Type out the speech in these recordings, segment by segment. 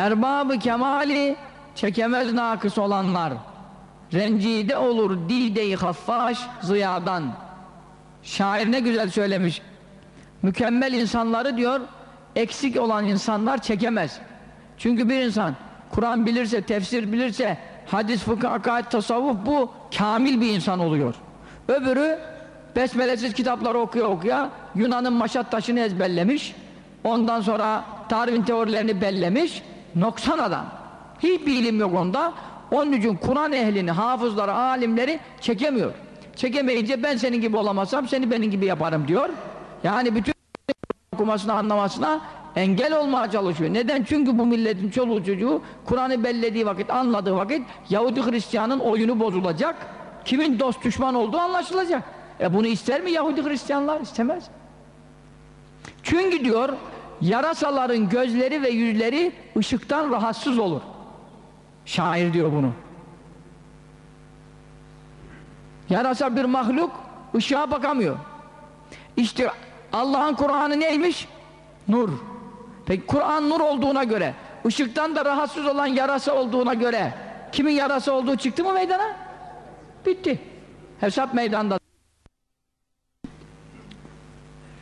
Erbabı kemali çekemez nakıs olanlar. Rencide olur dilde-i haffaş ziyadan. Şair ne güzel söylemiş. Mükemmel insanları diyor, eksik olan insanlar çekemez. Çünkü bir insan Kur'an bilirse, tefsir bilirse, hadis, fıkıh, akaid, tasavvuf bu kamil bir insan oluyor. Öbürü besmelesiz kitapları okuya okuya Yunan'ın maşat taşını ezberlemiş. Ondan sonra Darwin teorilerini bellemiş. Noksan adam. Hiçbir ilim yok onda. Onun için Kur'an ehlini, hafızları, alimleri çekemiyor. Çekemeyince ben senin gibi olamazsam seni benim gibi yaparım diyor. Yani bütün okumasına, anlamasına engel olmaya çalışıyor. Neden? Çünkü bu milletin çoluğu çocuğu Kur'an'ı bellediği vakit, anladığı vakit Yahudi Hristiyanın oyunu bozulacak. Kimin dost düşman olduğu anlaşılacak. E bunu ister mi Yahudi Hristiyanlar? İstemez. Çünkü diyor yarasaların gözleri ve yüzleri ışıktan rahatsız olur. Şair diyor bunu. Yarasa bir mahluk ışığa bakamıyor. İşte Allah'ın Kur'an'ı neymiş? Nur. Peki Kur'an nur olduğuna göre, ışıktan da rahatsız olan yarasa olduğuna göre kimin yarasa olduğu çıktı mı meydana? Bitti. Hesap meydanda.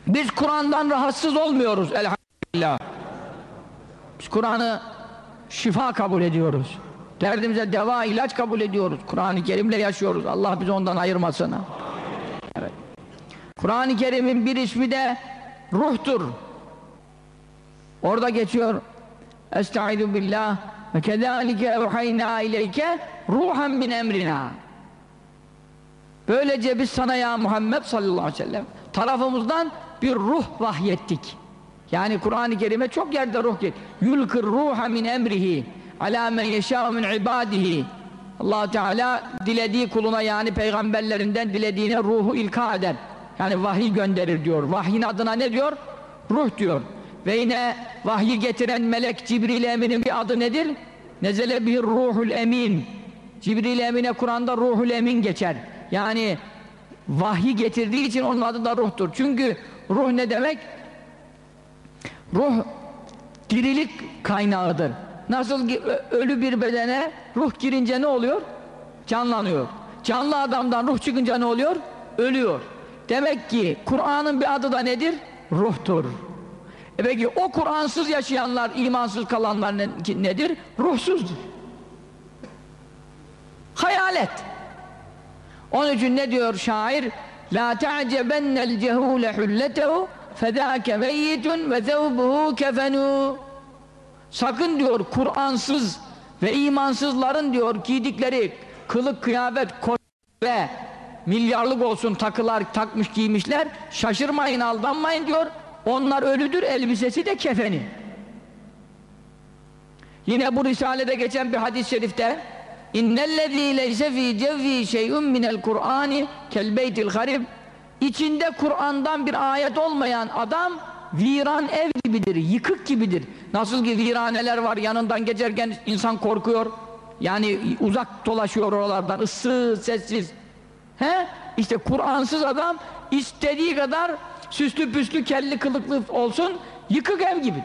Biz Kur'an'dan rahatsız olmuyoruz elhamdülillah. Biz Kur'an'ı şifa kabul ediyoruz. Derdimize deva, ilaç kabul ediyoruz. Kur'an-ı Kerim'le yaşıyoruz. Allah bizi ondan ayırmasın. Evet. Kur'an-ı Kerim'in bir ismi de ruhtur. Orada geçiyor. Estaizu billah ve kezalike evhayna ileyke ruhan min emrina. Böylece biz sana ya Muhammed sallallahu aleyhi ve sellem tarafımızdan bir ruh vahyettik. Yani Kur'an-ı Kerim'e çok yerde ruh gel. Yulkır ruha min emrihi ala men yeşâ min ibadihi. allah Teala dilediği kuluna yani peygamberlerinden dilediğine ruhu ilka eder. Yani vahiy gönderir diyor. Vahyin adına ne diyor? Ruh diyor. Ve yine vahyi getiren melek Cibril Emin'in bir adı nedir? Nezele bir ruhul emin. Cibril Emin'e Kur'an'da ruhul emin geçer. Yani vahyi getirdiği için onun adı da ruhtur. Çünkü ruh ne demek? Ruh dirilik kaynağıdır. Nasıl ki ölü bir bedene ruh girince ne oluyor? Canlanıyor. Canlı adamdan ruh çıkınca ne oluyor? Ölüyor. Demek ki Kur'an'ın bir adı da nedir? Ruhtur. E peki o Kur'ansız yaşayanlar, imansız kalanlar ne, nedir? Ruhsuzdur. Hayalet. Onun için ne diyor şair? La ta'cebennel cehule hulletehu meyyitun ve zevbuhu kefenû Sakın diyor Kur'ansız ve imansızların diyor giydikleri kılık kıyafet ve milyarlık olsun takılar takmış giymişler şaşırmayın aldanmayın diyor. Onlar ölüdür elbisesi de kefeni. Yine bu risalede geçen bir hadis-i şerifte innellezî leyse fî cevvî şey'un minel kur'ani kel beytil harib içinde Kur'an'dan bir ayet olmayan adam viran ev gibidir, yıkık gibidir. Nasıl ki viraneler var yanından geçerken insan korkuyor. Yani uzak dolaşıyor oralardan, ıssız, sessiz. He? İşte Kur'ansız adam istediği kadar süslü püslü, kelli kılıklı olsun, yıkık ev gibidir.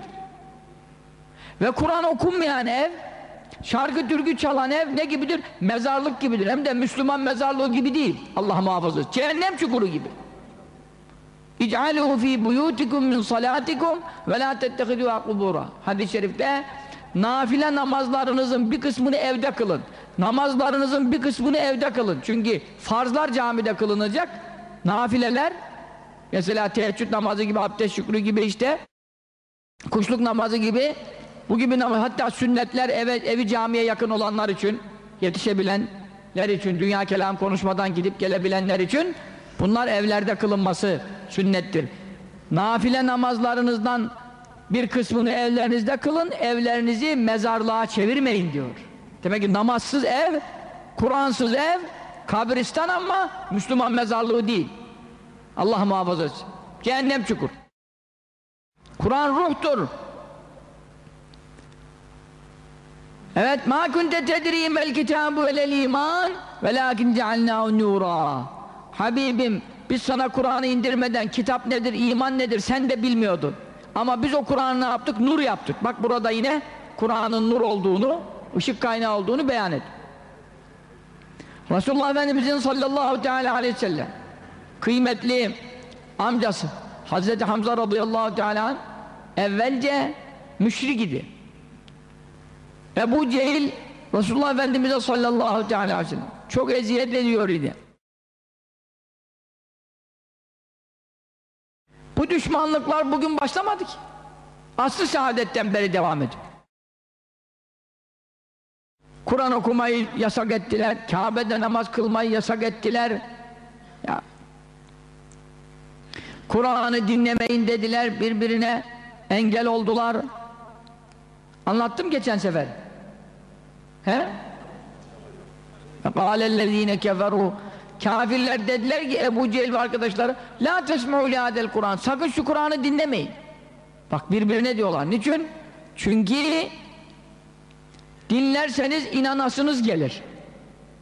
Ve Kur'an okunmayan ev, şarkı türkü çalan ev ne gibidir? Mezarlık gibidir. Hem de Müslüman mezarlığı gibi değil. Allah muhafaza. Cehennem çukuru gibi. İc'alû fî buyûtikum min salâtikum ve lâ tettehidûhâ kubûrâ. Hadis-i şerifte nafile namazlarınızın bir kısmını evde kılın. Namazlarınızın bir kısmını evde kılın. Çünkü farzlar camide kılınacak. Nafileler mesela teheccüd namazı gibi, abdest şükrü gibi işte kuşluk namazı gibi bu gibi namaz hatta sünnetler eve, evi camiye yakın olanlar için yetişebilenler için dünya kelam konuşmadan gidip gelebilenler için Bunlar evlerde kılınması sünnettir. Nafile namazlarınızdan bir kısmını evlerinizde kılın, evlerinizi mezarlığa çevirmeyin diyor. Demek ki namazsız ev, Kur'ansız ev, kabristan ama Müslüman mezarlığı değil. Allah muhafaza etsin. Cehennem çukur. Kur'an ruhtur. Evet, ma kunte tedri mel kitabu velel iman velakin cealnahu nura. Habibim, biz sana Kur'an'ı indirmeden kitap nedir, iman nedir sen de bilmiyordun. Ama biz o Kur'an'ı ne yaptık? Nur yaptık. Bak burada yine Kur'an'ın nur olduğunu, ışık kaynağı olduğunu beyan et. Resulullah Efendimizin sallallahu teala aleyhi ve sellem kıymetli amcası Hazreti Hamza radıyallahu teala evvelce müşrik idi. Ebu Cehil Resulullah Efendimiz'e sallallahu teala aleyhi ve sellem çok eziyet ediyor idi. Bu düşmanlıklar bugün başlamadı ki. Aslı şehadetten beri devam ediyor. Kur'an okumayı yasak ettiler, Kabe'de namaz kılmayı yasak ettiler. Ya. Kur'an'ı dinlemeyin dediler, birbirine engel oldular. Anlattım geçen sefer. He? قَالَ keferu Kafirler dediler ki Ebu Cehil ve arkadaşları La tesma'u liadel Kur'an Sakın şu Kur'an'ı dinlemeyin. Bak birbirine diyorlar. Niçin? Çünkü dinlerseniz inanasınız gelir.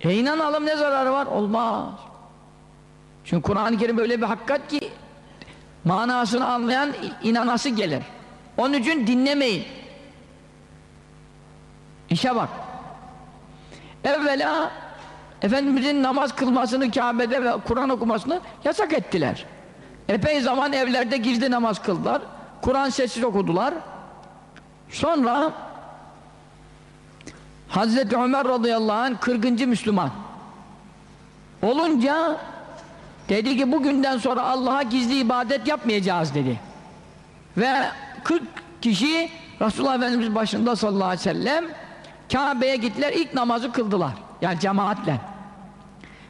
E inanalım ne zararı var? Olmaz. Çünkü Kur'an-ı Kerim öyle bir hakikat ki manasını anlayan inanası gelir. Onun için dinlemeyin. İşe bak. Evvela Efendimizin namaz kılmasını Kabe'de ve Kur'an okumasını yasak ettiler. Epey zaman evlerde gizli namaz kıldılar. Kur'an sessiz okudular. Sonra Hazreti Ömer radıyallahu anh 40. Müslüman olunca dedi ki bugünden sonra Allah'a gizli ibadet yapmayacağız dedi. Ve 40 kişi Resulullah Efendimiz başında sallallahu aleyhi ve sellem Kabe'ye gittiler ilk namazı kıldılar. Yani cemaatle.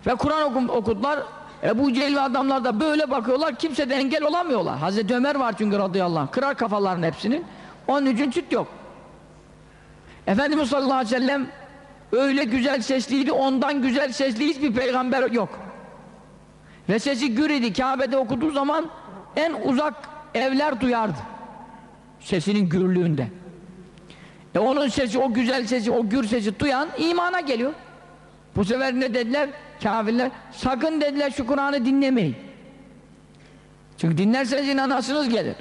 Ve Kur'an okum, okudular. Ebu Cehil ve adamlar da böyle bakıyorlar. Kimseden engel olamıyorlar. Hazreti Ömer var çünkü radıyallahu anh. Kırar kafaların hepsinin. Onun için süt yok. Efendimiz sallallahu aleyhi ve sellem öyle güzel sesliydi. Ondan güzel sesli hiçbir peygamber yok. Ve sesi gür idi. Kabe'de okuduğu zaman en uzak evler duyardı. Sesinin gürlüğünde. E onun sesi, o güzel sesi, o gür sesi duyan imana geliyor. Bu sefer ne dediler? Kafirler, sakın dediler şu Kur'an'ı dinlemeyin. Çünkü dinlerseniz inanasınız gelir.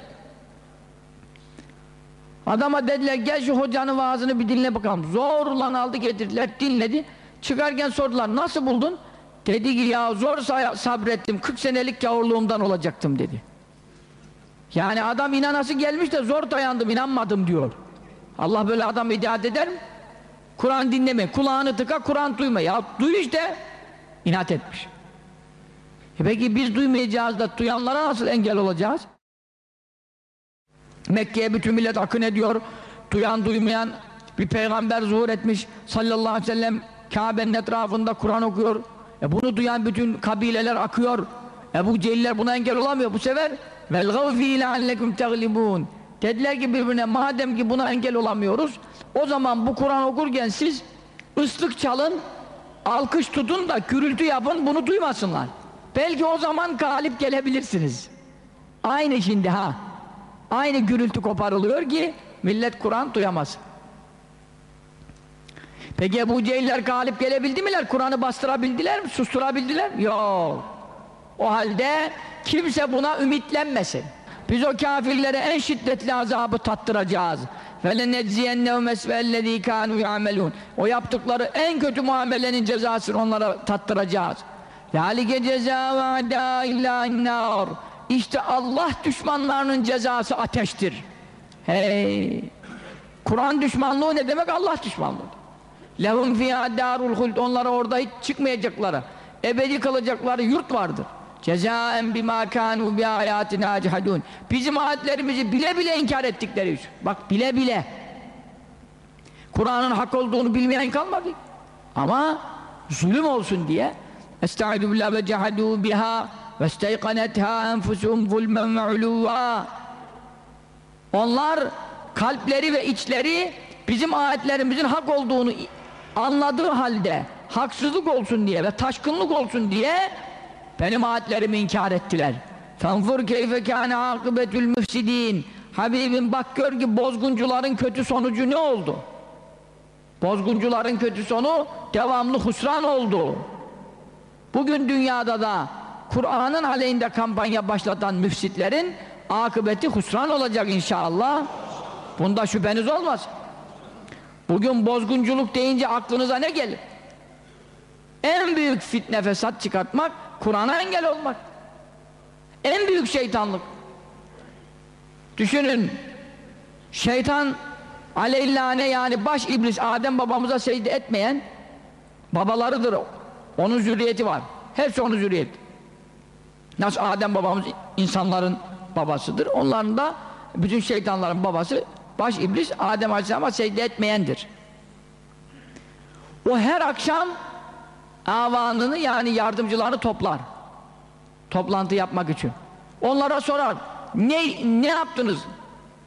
Adama dediler gel şu hocanın vaazını bir dinle bakalım. Zorla aldı getirdiler, dinledi. Çıkarken sordular nasıl buldun? Dedi ki ya zor sabrettim, 40 senelik gavurluğumdan olacaktım dedi. Yani adam inanası gelmiş de zor dayandım, inanmadım diyor. Allah böyle adam idat eder mi? Kur'an dinleme, kulağını tıka, Kur'an duyma. Ya duy işte. İnat etmiş. E peki biz duymayacağız da duyanlara nasıl engel olacağız? Mekke'ye bütün millet akın ediyor. Duyan duymayan bir peygamber zuhur etmiş sallallahu aleyhi ve sellem Kabe'nin etrafında Kur'an okuyor. E bunu duyan bütün kabileler akıyor. Ebu Cehiller buna engel olamıyor. Bu sefer gavfi leallekum teglibun. Dediler ki birbirine madem ki buna engel olamıyoruz o zaman bu Kur'an okurken siz ıslık çalın alkış tutun da gürültü yapın bunu duymasınlar. Belki o zaman galip gelebilirsiniz. Aynı şimdi ha. Aynı gürültü koparılıyor ki millet Kur'an duyamaz. Peki bu Cehiller galip gelebildi miler? Kur'an'ı bastırabildiler mi? Susturabildiler mi? Yok. O halde kimse buna ümitlenmesin. Biz o kafirlere en şiddetli azabı tattıracağız. فَلَنَجْزِيَنَّهُمْ اَسْفَ الَّذ۪ي كَانُوا يَعْمَلُونَ O yaptıkları en kötü muamelenin cezasını onlara tattıracağız. ذَٰلِكَ جَزَاءُ عَدَاءِ اِلَّا النَّارِ İşte Allah düşmanlarının cezası ateştir. Hey! Kur'an düşmanlığı ne demek? Allah düşmanlığı. لَهُمْ فِيَا دَارُ Onlara orada hiç çıkmayacakları, ebedi kalacakları yurt vardır. Cezaen bima kanu bi ayatina echadun. Bizim ayetlerimizi bile bile inkar ettikleri için. Bak bile bile. Kur'an'ın hak olduğunu bilmeyen kalmadı. Ama zulüm olsun diye Estaizu billah ve cehadu biha ve isteyqanetha enfusuhum zulmen ve uluva Onlar kalpleri ve içleri bizim ayetlerimizin hak olduğunu anladığı halde haksızlık olsun diye ve taşkınlık olsun diye benim ayetlerimi inkar ettiler. Fanfur keyfe kâne akıbetül müfsidîn. Habibim bak gör ki bozguncuların kötü sonucu ne oldu? Bozguncuların kötü sonu devamlı husran oldu. Bugün dünyada da Kur'an'ın aleyhinde kampanya başlatan müfsitlerin akıbeti husran olacak inşallah. Bunda şüpheniz olmaz. Bugün bozgunculuk deyince aklınıza ne gelir? En büyük fitne fesat çıkartmak Kur'an'a engel olmak. En büyük şeytanlık. Düşünün, şeytan aleyhillâne yani baş iblis Adem babamıza secde etmeyen babalarıdır. Onun zürriyeti var. Hepsi onun zürriyeti. Nasıl Adem babamız insanların babasıdır. Onların da bütün şeytanların babası baş iblis Adem Aleyhisselam'a secde etmeyendir. O her akşam avanını yani yardımcılarını toplar. Toplantı yapmak için. Onlara sorar. Ne, ne yaptınız?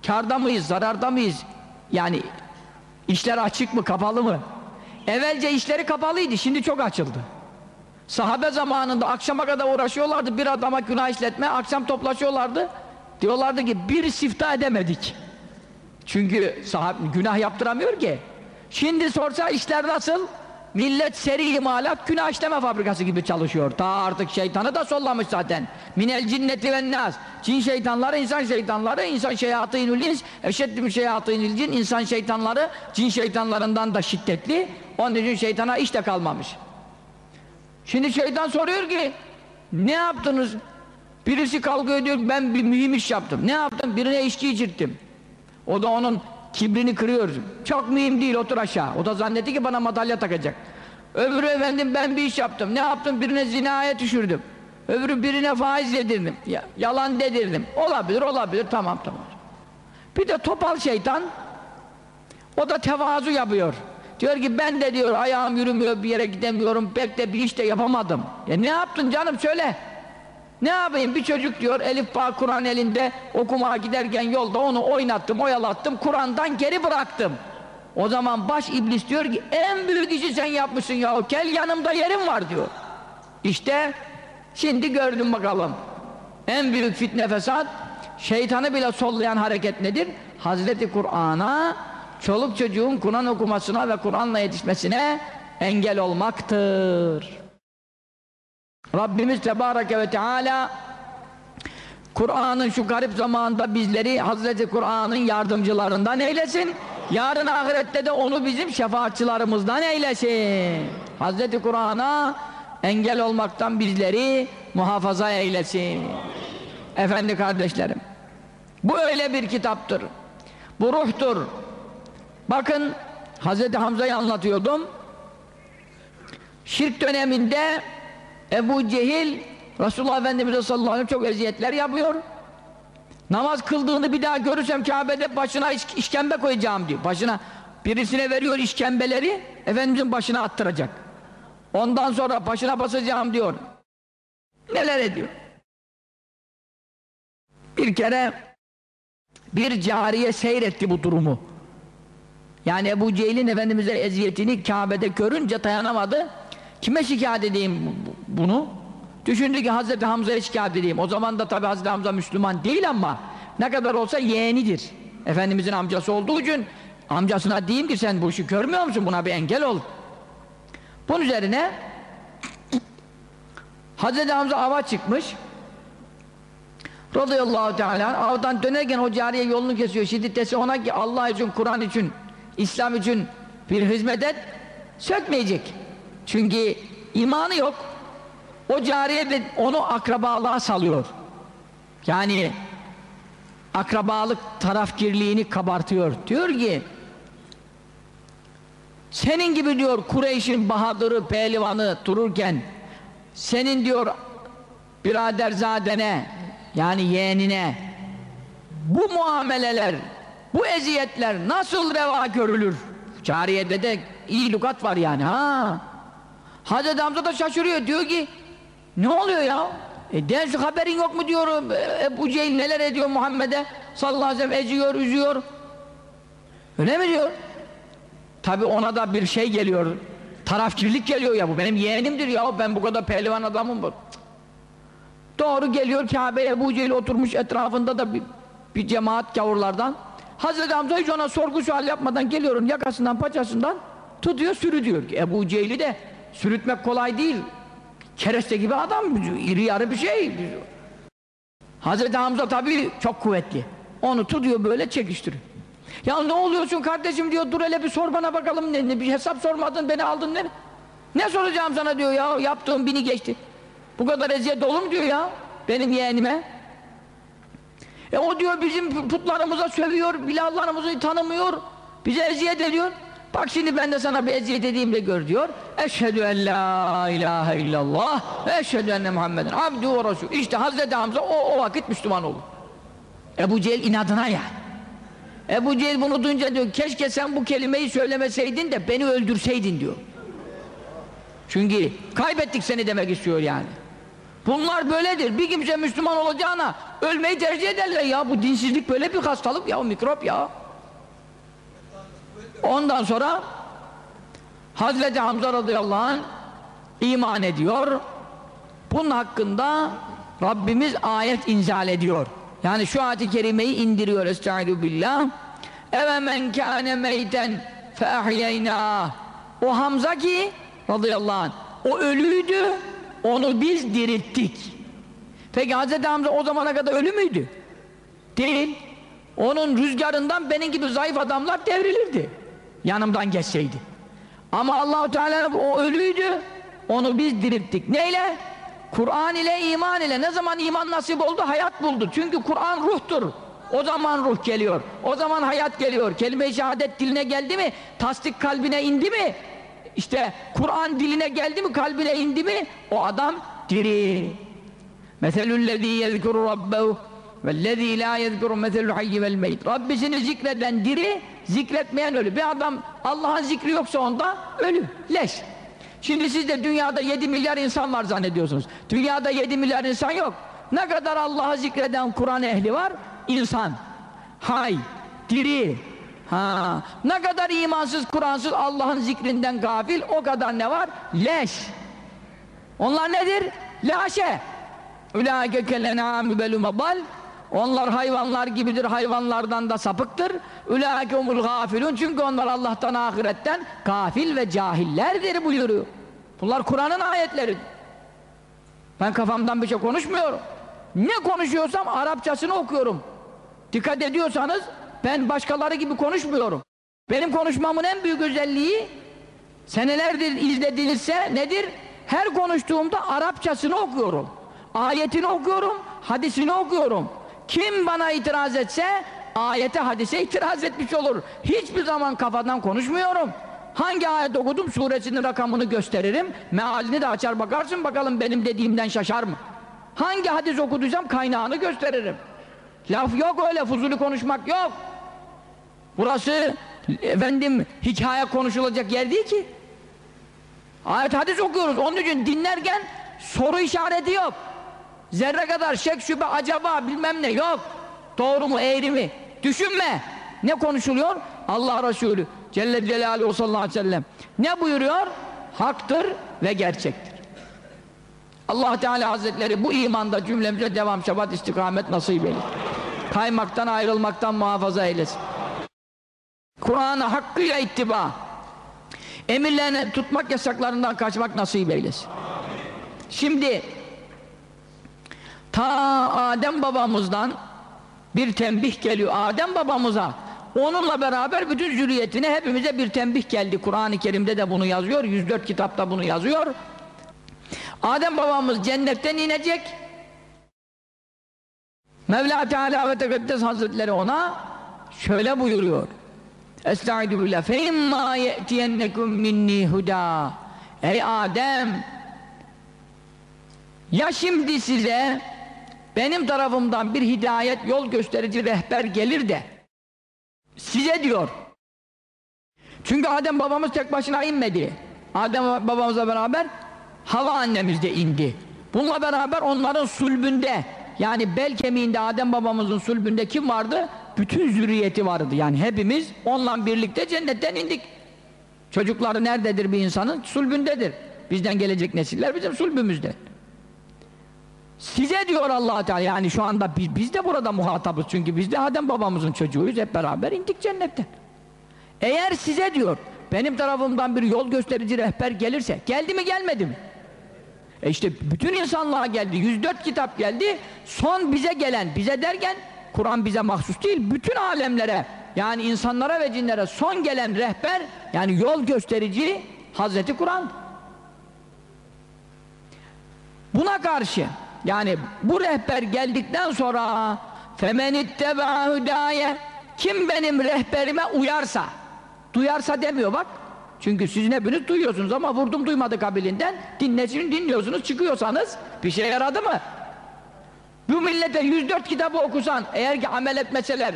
Karda mıyız, zararda mıyız? Yani işler açık mı, kapalı mı? Evvelce işleri kapalıydı, şimdi çok açıldı. Sahabe zamanında akşama kadar uğraşıyorlardı bir adama günah işletme, akşam toplaşıyorlardı. Diyorlardı ki bir sifta edemedik. Çünkü sahabe günah yaptıramıyor ki. Şimdi sorsa işler nasıl? Millet seri imalat günah işleme fabrikası gibi çalışıyor. Ta artık şeytanı da sollamış zaten. Minel cinneti ve nas. Cin şeytanları, insan şeytanları, insan şeyatînül ins, eşeddü şeyatînül cin, insan şeytanları, cin şeytanlarından da şiddetli. Onun için şeytana iş de kalmamış. Şimdi şeytan soruyor ki, ne yaptınız? Birisi kalkıyor diyor ben bir mühim iş yaptım. Ne yaptım? Birine içki içirttim. O da onun kibrini kırıyor. Çok mühim değil otur aşağı. O da zannetti ki bana madalya takacak. Öbürü efendim ben bir iş yaptım. Ne yaptım? Birine zinaya düşürdüm. Öbürü birine faiz yedirdim. Ya, yalan dedirdim. Olabilir olabilir tamam tamam. Bir de topal şeytan o da tevazu yapıyor. Diyor ki ben de diyor ayağım yürümüyor bir yere gidemiyorum pek de bir iş de yapamadım. Ya ne yaptın canım söyle. Ne yapayım bir çocuk diyor Elif Bağ Kur'an elinde okumaya giderken yolda onu oynattım oyalattım Kur'an'dan geri bıraktım. O zaman baş iblis diyor ki en büyük işi sen yapmışsın ya gel yanımda yerim var diyor. İşte şimdi gördüm bakalım. En büyük fitne fesat şeytanı bile sollayan hareket nedir? Hazreti Kur'an'a çoluk çocuğun Kur'an okumasına ve Kur'an'la yetişmesine engel olmaktır. Rabbimiz Tebareke ve Teala Kur'an'ın şu garip zamanında bizleri Hazreti Kur'an'ın yardımcılarından eylesin. Yarın ahirette de onu bizim şefaatçılarımızdan eylesin. Hazreti Kur'an'a engel olmaktan bizleri muhafaza eylesin. Efendi kardeşlerim. Bu öyle bir kitaptır. Bu ruhtur. Bakın Hazreti Hamza'yı anlatıyordum. Şirk döneminde Ebu Cehil Resulullah Efendimiz'e sallallahu aleyhi çok eziyetler yapıyor. Namaz kıldığını bir daha görürsem Kabe'de başına iş, işkembe koyacağım diyor. Başına birisine veriyor işkembeleri Efendimiz'in başına attıracak. Ondan sonra başına basacağım diyor. Neler ediyor? Bir kere bir cariye seyretti bu durumu. Yani Ebu Cehil'in Efendimiz'e eziyetini Kabe'de görünce dayanamadı. Kime şikayet edeyim bunu? Düşündü ki Hazreti Hamza'ya şikayet edeyim. O zaman da tabi Hazreti Hamza Müslüman değil ama ne kadar olsa yeğenidir. Efendimizin amcası olduğu için amcasına diyeyim ki sen bu işi görmüyor musun? Buna bir engel ol. Bunun üzerine Hazreti Hamza ava çıkmış. Radıyallahu teala avdan dönerken o cariye yolunu kesiyor. Şiddetesi ona ki Allah için, Kur'an için, İslam için bir hizmet et, sökmeyecek. Çünkü imanı yok. O cariye de onu akrabalığa salıyor. Yani akrabalık tarafkirliğini kabartıyor. Diyor ki senin gibi diyor Kureyş'in bahadırı, pehlivanı dururken senin diyor biraderzadene yani yeğenine bu muameleler, bu eziyetler nasıl reva görülür? Cariyede de iyi lukat var yani ha. Hazreti Hamza da şaşırıyor diyor ki ne oluyor ya? E şu haberin yok mu diyorum. E, Ebu Cehil neler ediyor Muhammed'e sallallahu aleyhi ve sellem eziyor, üzüyor. Öyle mi diyor? Tabi ona da bir şey geliyor. Tarafkirlik geliyor ya bu benim yeğenimdir ya ben bu kadar pehlivan adamım bu. Doğru geliyor Kabe Ebu Cehil oturmuş etrafında da bir, bir cemaat gavurlardan. Hazreti Hamza hiç ona sorgu sual yapmadan geliyorum yakasından paçasından tutuyor sürütüyor. Ebu Cehil'i de sürütmek kolay değil. Kereste gibi adam, iri yarı bir şey. Hazreti Hamza tabii çok kuvvetli. Onu tutuyor böyle çekiştiriyor. Ya ne oluyorsun kardeşim diyor dur hele bir sor bana bakalım ne, ne bir hesap sormadın beni aldın ne? Ne soracağım sana diyor ya yaptığım bini geçti. Bu kadar eziyet olur mu diyor ya benim yeğenime. E o diyor bizim putlarımıza sövüyor, bilallarımızı tanımıyor, bize eziyet ediyor. Bak şimdi ben de sana bir eziyet edeyim de gör diyor. Eşhedü en la ilahe illallah ve eşhedü enne Muhammeden abdü ve resul. İşte Hazreti Hamza o, o vakit Müslüman olur. Ebu Cehil inadına yani. Ebu Cehil bunu duyunca diyor keşke sen bu kelimeyi söylemeseydin de beni öldürseydin diyor. Çünkü kaybettik seni demek istiyor yani. Bunlar böyledir. Bir kimse Müslüman olacağına ölmeyi tercih ederler ya. Bu dinsizlik böyle bir hastalık ya, mikrop ya. Ondan sonra Hazreti Hamza radıyallahu anh iman ediyor. Bunun hakkında Rabbimiz ayet inzal ediyor. Yani şu ayet-i kerimeyi indiriyor. Estaizu billah. Eve men kâne meyten fe ahyeynâh. O Hamza ki radıyallahu anh o ölüydü onu biz dirilttik. Peki Hazreti Hamza o zamana kadar ölü müydü? Değil. Onun rüzgarından benim gibi zayıf adamlar devrilirdi. Yanımdan geçseydi. Ama Allahu Teala o ölüydü. Onu biz dirilttik. Neyle? Kur'an ile iman ile. Ne zaman iman nasip oldu? Hayat buldu. Çünkü Kur'an ruhtur. O zaman ruh geliyor. O zaman hayat geliyor. Kelime-i şehadet diline geldi mi? Tasdik kalbine indi mi? İşte Kur'an diline geldi mi? Kalbine indi mi? O adam diri. Meselüllezî yezkuru rabbehu vellezî lâ yezkuru meselül hayyi vel meyt. Rabbisini zikreden diri, zikretmeyen ölü. Bir adam Allah'ın zikri yoksa onda ölü, leş. Şimdi siz de dünyada 7 milyar insan var zannediyorsunuz. Dünyada 7 milyar insan yok. Ne kadar Allah'ı zikreden Kur'an ehli var? İnsan. Hay, diri. Ha, ne kadar imansız, Kur'ansız, Allah'ın zikrinden gafil, o kadar ne var? Leş. Onlar nedir? Laşe. Ulaike kelenâmü belüme bal. Onlar hayvanlar gibidir, hayvanlardan da sapıktır. Umul gafilun. Çünkü onlar Allah'tan ahiretten gafil ve cahillerdir buyuruyor. Bunlar Kur'an'ın ayetleri. Ben kafamdan bir şey konuşmuyorum. Ne konuşuyorsam Arapçasını okuyorum. Dikkat ediyorsanız ben başkaları gibi konuşmuyorum. Benim konuşmamın en büyük özelliği senelerdir izledilirse nedir? Her konuştuğumda Arapçasını okuyorum. Ayetini okuyorum, hadisini okuyorum. Kim bana itiraz etse ayete hadise itiraz etmiş olur. Hiçbir zaman kafadan konuşmuyorum. Hangi ayet okudum suresinin rakamını gösteririm. Mealini de açar bakarsın bakalım benim dediğimden şaşar mı? Hangi hadis okuduysam kaynağını gösteririm. Laf yok öyle fuzuli konuşmak yok. Burası efendim hikaye konuşulacak yer değil ki. Ayet hadis okuyoruz. Onun için dinlerken soru işareti yok. Zerre kadar şek şüphe acaba bilmem ne yok. Doğru mu eğri mi? Düşünme. Ne konuşuluyor? Allah Resulü Celle Celaluhu sallallahu aleyhi ve sellem. Ne buyuruyor? Haktır ve gerçektir. Allah Teala Hazretleri bu imanda cümlemize devam şebat istikamet nasip eylesin. Kaymaktan ayrılmaktan muhafaza eylesin. Kur'an'a hakkıyla ittiba. Emirlerini tutmak yasaklarından kaçmak nasip eylesin. Şimdi ta Adem babamızdan bir tembih geliyor Adem babamıza. Onunla beraber bütün zürriyetine hepimize bir tembih geldi. Kur'an-ı Kerim'de de bunu yazıyor. 104 kitapta bunu yazıyor. Adem babamız cennetten inecek. Mevla Teala ve Tekaddes Hazretleri ona şöyle buyuruyor. Estaizu billah fe imma ye'tiyennekum minni huda Ey Adem ya şimdi size benim tarafımdan bir hidayet yol gösterici rehber gelir de size diyor çünkü Adem babamız tek başına inmedi Adem babamızla beraber Hava annemiz de indi Bununla beraber onların sulbünde yani bel kemiğinde Adem babamızın sulbünde kim vardı? Bütün zürriyeti vardı. Yani hepimiz onunla birlikte cennetten indik. Çocukları nerededir bir insanın? Sulbündedir. Bizden gelecek nesiller bizim sulbümüzde. Size diyor allah Teala yani şu anda biz, biz de burada muhatabız çünkü biz de Adem babamızın çocuğuyuz hep beraber indik cennetten. Eğer size diyor benim tarafımdan bir yol gösterici rehber gelirse geldi mi gelmedi mi? E işte bütün insanlığa geldi 104 kitap geldi son bize gelen bize derken Kur'an bize mahsus değil bütün alemlere yani insanlara ve cinlere son gelen rehber yani yol gösterici Hazreti Kur'an. Buna karşı yani bu rehber geldikten sonra femen itteba hudaye kim benim rehberime uyarsa duyarsa demiyor bak çünkü sizin hepiniz duyuyorsunuz ama vurdum duymadı kabilinden dinlesin dinliyorsunuz çıkıyorsanız bir şey yaradı mı? Bu millete 104 kitabı okusan eğer ki amel etmeseler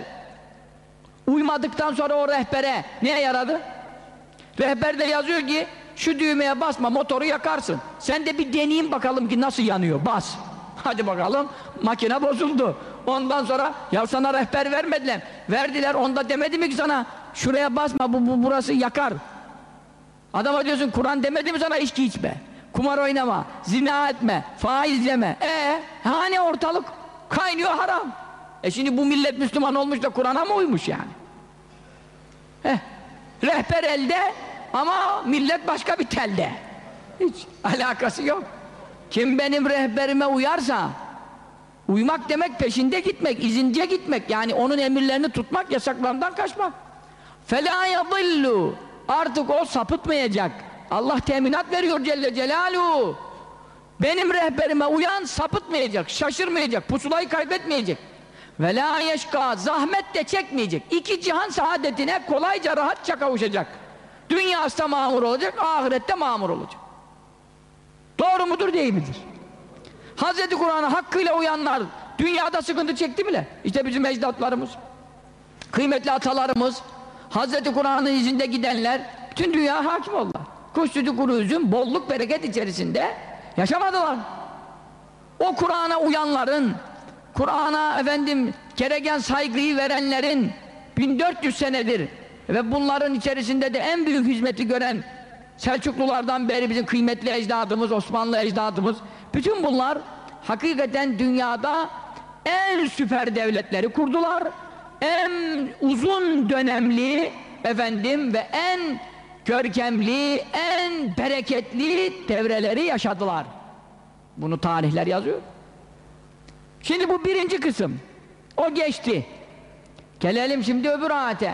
uymadıktan sonra o rehbere neye yaradı? Rehberde yazıyor ki şu düğmeye basma motoru yakarsın. Sen de bir deneyeyim bakalım ki nasıl yanıyor. Bas. Hadi bakalım. Makine bozuldu. Ondan sonra ya sana rehber vermediler. Verdiler onda demedi mi ki sana şuraya basma bu, bu burası yakar. Adama diyorsun Kur'an demedi mi sana içki içme. Kumar oynama, zina etme, faiz yeme. E hani ortalık kaynıyor haram. E şimdi bu millet Müslüman olmuş da Kur'an'a mı uymuş yani? Eh, rehber elde ama millet başka bir telde. Hiç alakası yok. Kim benim rehberime uyarsa uymak demek peşinde gitmek, izince gitmek yani onun emirlerini tutmak, yasaklarından kaçmak. Fela yadillu artık o sapıtmayacak. Allah teminat veriyor Celle Celaluhu. Benim rehberime uyan sapıtmayacak, şaşırmayacak, pusulayı kaybetmeyecek. Ve la zahmet de çekmeyecek. İki cihan saadetine kolayca rahatça kavuşacak. Dünyasında mamur olacak, ahirette mamur olacak. Doğru mudur değil midir? Hazreti Kur'an'a hakkıyla uyanlar dünyada sıkıntı çekti bile. İşte bizim ecdatlarımız, kıymetli atalarımız, Hazreti Kur'an'ın izinde gidenler bütün dünya hakim oldular. Kuş sütü kuru üzüm, bolluk bereket içerisinde yaşamadılar. O Kur'an'a uyanların, Kur'an'a efendim gereken saygıyı verenlerin 1400 senedir ve bunların içerisinde de en büyük hizmeti gören Selçuklulardan beri bizim kıymetli ecdadımız, Osmanlı ecdadımız bütün bunlar hakikaten dünyada en süper devletleri kurdular. En uzun dönemli efendim ve en görkemli, en bereketli devreleri yaşadılar. Bunu tarihler yazıyor. Şimdi bu birinci kısım. O geçti. Gelelim şimdi öbür ayete.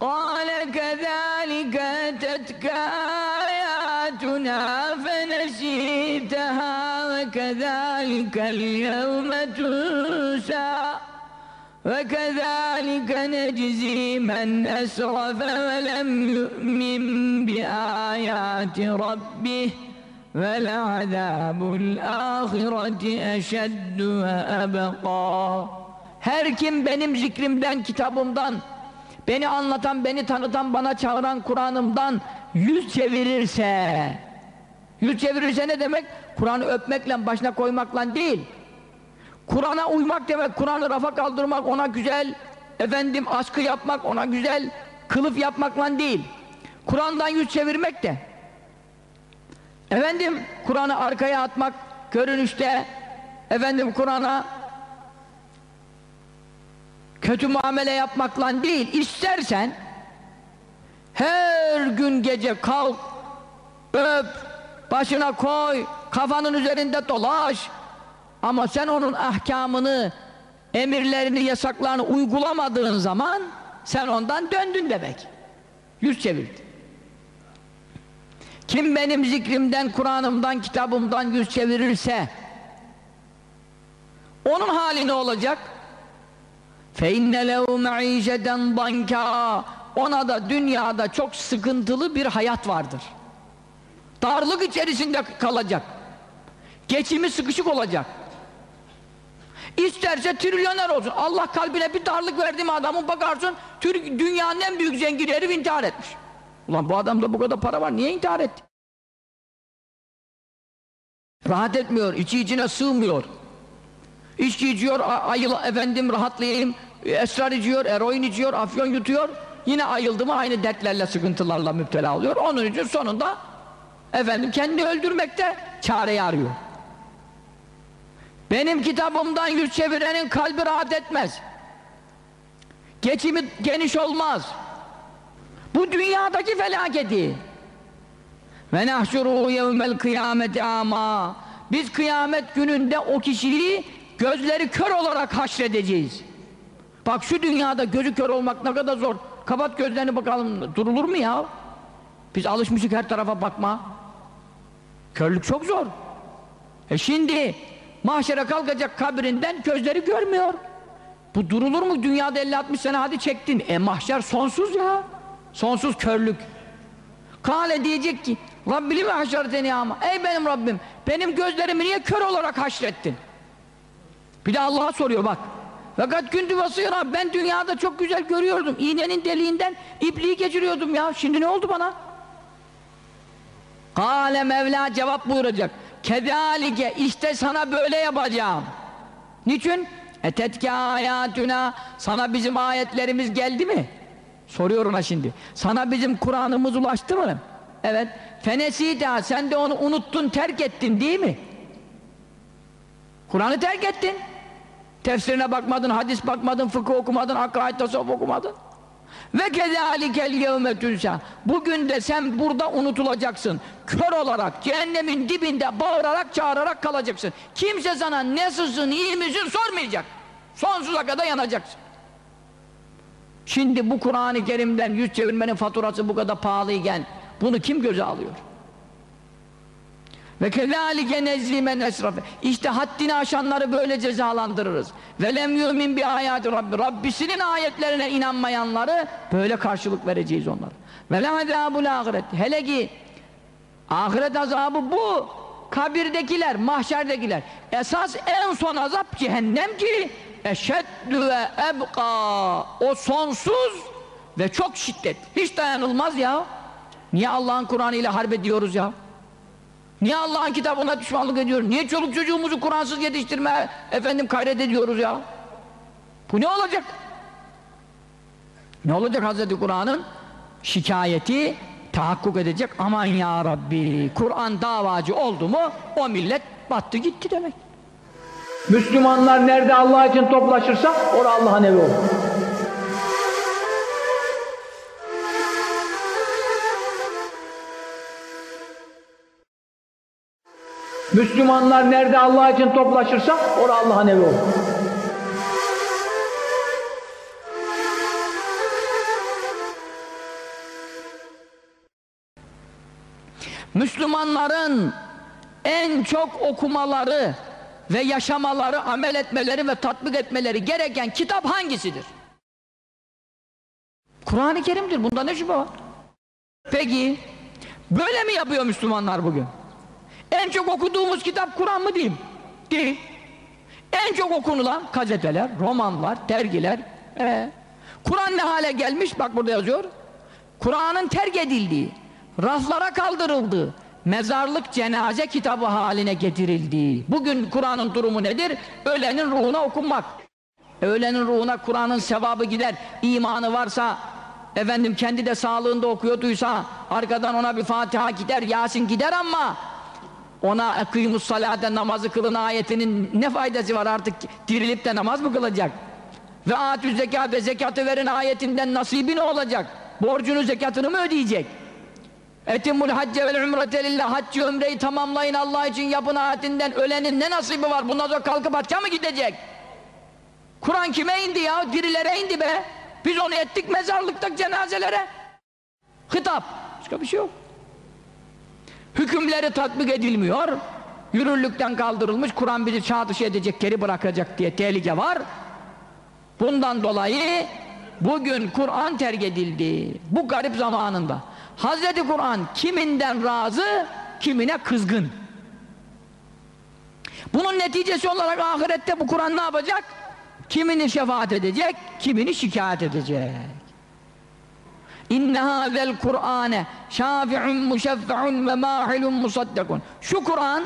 قال كذلك أتتك آياتنا فنسيتها وكذلك اليوم تنسى وكذلك نجزي من أسرف ولم يؤمن بآيات ربه ولعذاب الآخرة أشد وأبقى. Her kim benim zikrimden, kitabımdan, beni anlatan, beni tanıtan, bana çağıran Kur'an'ımdan yüz çevirirse, yüz çevirirse ne demek? Kur'an'ı öpmekle, başına koymakla değil, Kur'an'a uymak demek, Kur'an'ı rafa kaldırmak, ona güzel efendim askı yapmak, ona güzel kılıf yapmakla değil. Kur'an'dan yüz çevirmek de. Efendim Kur'an'ı arkaya atmak, görünüşte efendim Kur'an'a kötü muamele yapmakla değil, istersen her gün gece kalk, öp, başına koy, kafanın üzerinde dolaş, ama sen onun ahkamını, emirlerini, yasaklarını uygulamadığın zaman sen ondan döndün demek. Yüz çevirdin. Kim benim zikrimden, Kur'an'ımdan, kitabımdan yüz çevirirse onun hali ne olacak? فَاِنَّ لَهُ مَعِيشَةً ضَنْكَا Ona da dünyada çok sıkıntılı bir hayat vardır. Darlık içerisinde kalacak. Geçimi sıkışık olacak. İsterse trilyoner olsun. Allah kalbine bir darlık verdi mi adamın bakarsın Türk, dünyanın en büyük zengini herif intihar etmiş. Ulan bu adamda bu kadar para var niye intihar etti? Rahat etmiyor, içi içine sığmıyor. İçki içiyor, ayıl, efendim rahatlayayım, esrar içiyor, eroin içiyor, afyon yutuyor. Yine ayıldı mı aynı dertlerle, sıkıntılarla müptela oluyor. Onun için sonunda efendim kendini öldürmekte çareyi arıyor. Benim kitabımdan yüz çevirenin kalbi rahat etmez. Geçimi geniş olmaz. Bu dünyadaki felaketi. Ve nahşuru yevmel kıyameti ama. Biz kıyamet gününde o kişiyi gözleri kör olarak haşredeceğiz. Bak şu dünyada gözü kör olmak ne kadar zor. Kapat gözlerini bakalım durulur mu ya? Biz alışmışık her tarafa bakma. Körlük çok zor. E şimdi mahşere kalkacak kabrinden gözleri görmüyor. Bu durulur mu? Dünyada 50-60 sene hadi çektin. E mahşer sonsuz ya. Sonsuz körlük. Kale diyecek ki Rabbili mi haşereteni ama Ey benim Rabbim benim gözlerimi niye kör olarak haşrettin? Bir de Allah'a soruyor bak. Fakat gündü basıyla ben dünyada çok güzel görüyordum. İğnenin deliğinden ipliği geçiriyordum ya. Şimdi ne oldu bana? Kale Mevla cevap buyuracak. Kedalike işte sana böyle yapacağım. Niçin? Etetke ayatuna sana bizim ayetlerimiz geldi mi? Soruyor ona şimdi. Sana bizim Kur'an'ımız ulaştı mı? Evet. Fenesida sen de onu unuttun, terk ettin değil mi? Kur'an'ı terk ettin. Tefsirine bakmadın, hadis bakmadın, fıkıh okumadın, akaid tasavvuf okumadın. Ve kezalikel yevme tünsa. Bugün de sen burada unutulacaksın. Kör olarak, cehennemin dibinde bağırarak, çağırarak kalacaksın. Kimse sana nasılsın, iyi misin sormayacak. Sonsuza kadar yanacaksın. Şimdi bu Kur'an-ı Kerim'den yüz çevirmenin faturası bu kadar pahalıyken bunu kim göze alıyor? Ve kezalike nezlimen esrafe. İşte haddini aşanları böyle cezalandırırız. Ve lem yu'min bi ayati rabbi. Rabbisinin ayetlerine inanmayanları böyle karşılık vereceğiz onlara. Ve la azabul ahiret. Hele ki ahiret azabı bu. Kabirdekiler, mahşerdekiler. Esas en son azap cehennem ki eşeddü ve ebqa. O sonsuz ve çok şiddet. Hiç dayanılmaz ya. Niye Allah'ın Kur'an'ı ile harp ediyoruz ya? Niye Allah'ın kitabına düşmanlık ediyoruz? Niye çoluk çocuğumuzu Kur'ansız yetiştirmeye efendim gayret ediyoruz ya? Bu ne olacak? Ne olacak Hazreti Kur'an'ın şikayeti tahakkuk edecek aman ya Rabbi Kur'an davacı oldu mu o millet battı gitti demek. Müslümanlar nerede Allah için toplaşırsa orada Allah'ın evi olur. Müslümanlar nerede Allah için toplaşırsa orada Allah'ın evi olur. Müslümanların en çok okumaları ve yaşamaları, amel etmeleri ve tatbik etmeleri gereken kitap hangisidir? Kur'an-ı Kerim'dir. Bunda ne şüphe var? Peki, böyle mi yapıyor Müslümanlar bugün? En çok okuduğumuz kitap Kur'an mı mi? Değil. En çok okunulan gazeteler, romanlar, dergiler. Ee, Kur'an ne hale gelmiş? Bak burada yazıyor. Kur'an'ın terk edildiği, raflara kaldırıldığı, mezarlık cenaze kitabı haline getirildiği. Bugün Kur'an'ın durumu nedir? Ölenin ruhuna okunmak. Ölenin ruhuna Kur'an'ın sevabı gider. İmanı varsa, efendim kendi de sağlığında okuyorduysa, arkadan ona bir Fatiha gider, Yasin gider ama ona kıymus salate namazı kılın ayetinin ne faydası var artık dirilip de namaz mı kılacak? Ve atü zekat ve zekatı verin ayetinden nasibi ne olacak? Borcunu zekatını mı ödeyecek? Etimul hacce vel umrete lillah haccı ömreyi tamamlayın Allah için yapın ayetinden ölenin ne nasibi var? Bundan sonra kalkıp hacca mı gidecek? Kur'an kime indi ya? Dirilere indi be. Biz onu ettik mezarlıkta cenazelere. Hitap. Başka bir şey yok. Hükümleri tatbik edilmiyor. Yürürlükten kaldırılmış. Kur'an bizi çağ dışı edecek, geri bırakacak diye tehlike var. Bundan dolayı bugün Kur'an terk edildi. Bu garip zamanında. Hazreti Kur'an kiminden razı, kimine kızgın. Bunun neticesi olarak ahirette bu Kur'an ne yapacak? Kimini şefaat edecek, kimini şikayet edecek. İnne hâzel Kur'ane şâfi'un muşeffe'un ve mâhilun musaddakun. Şu Kur'an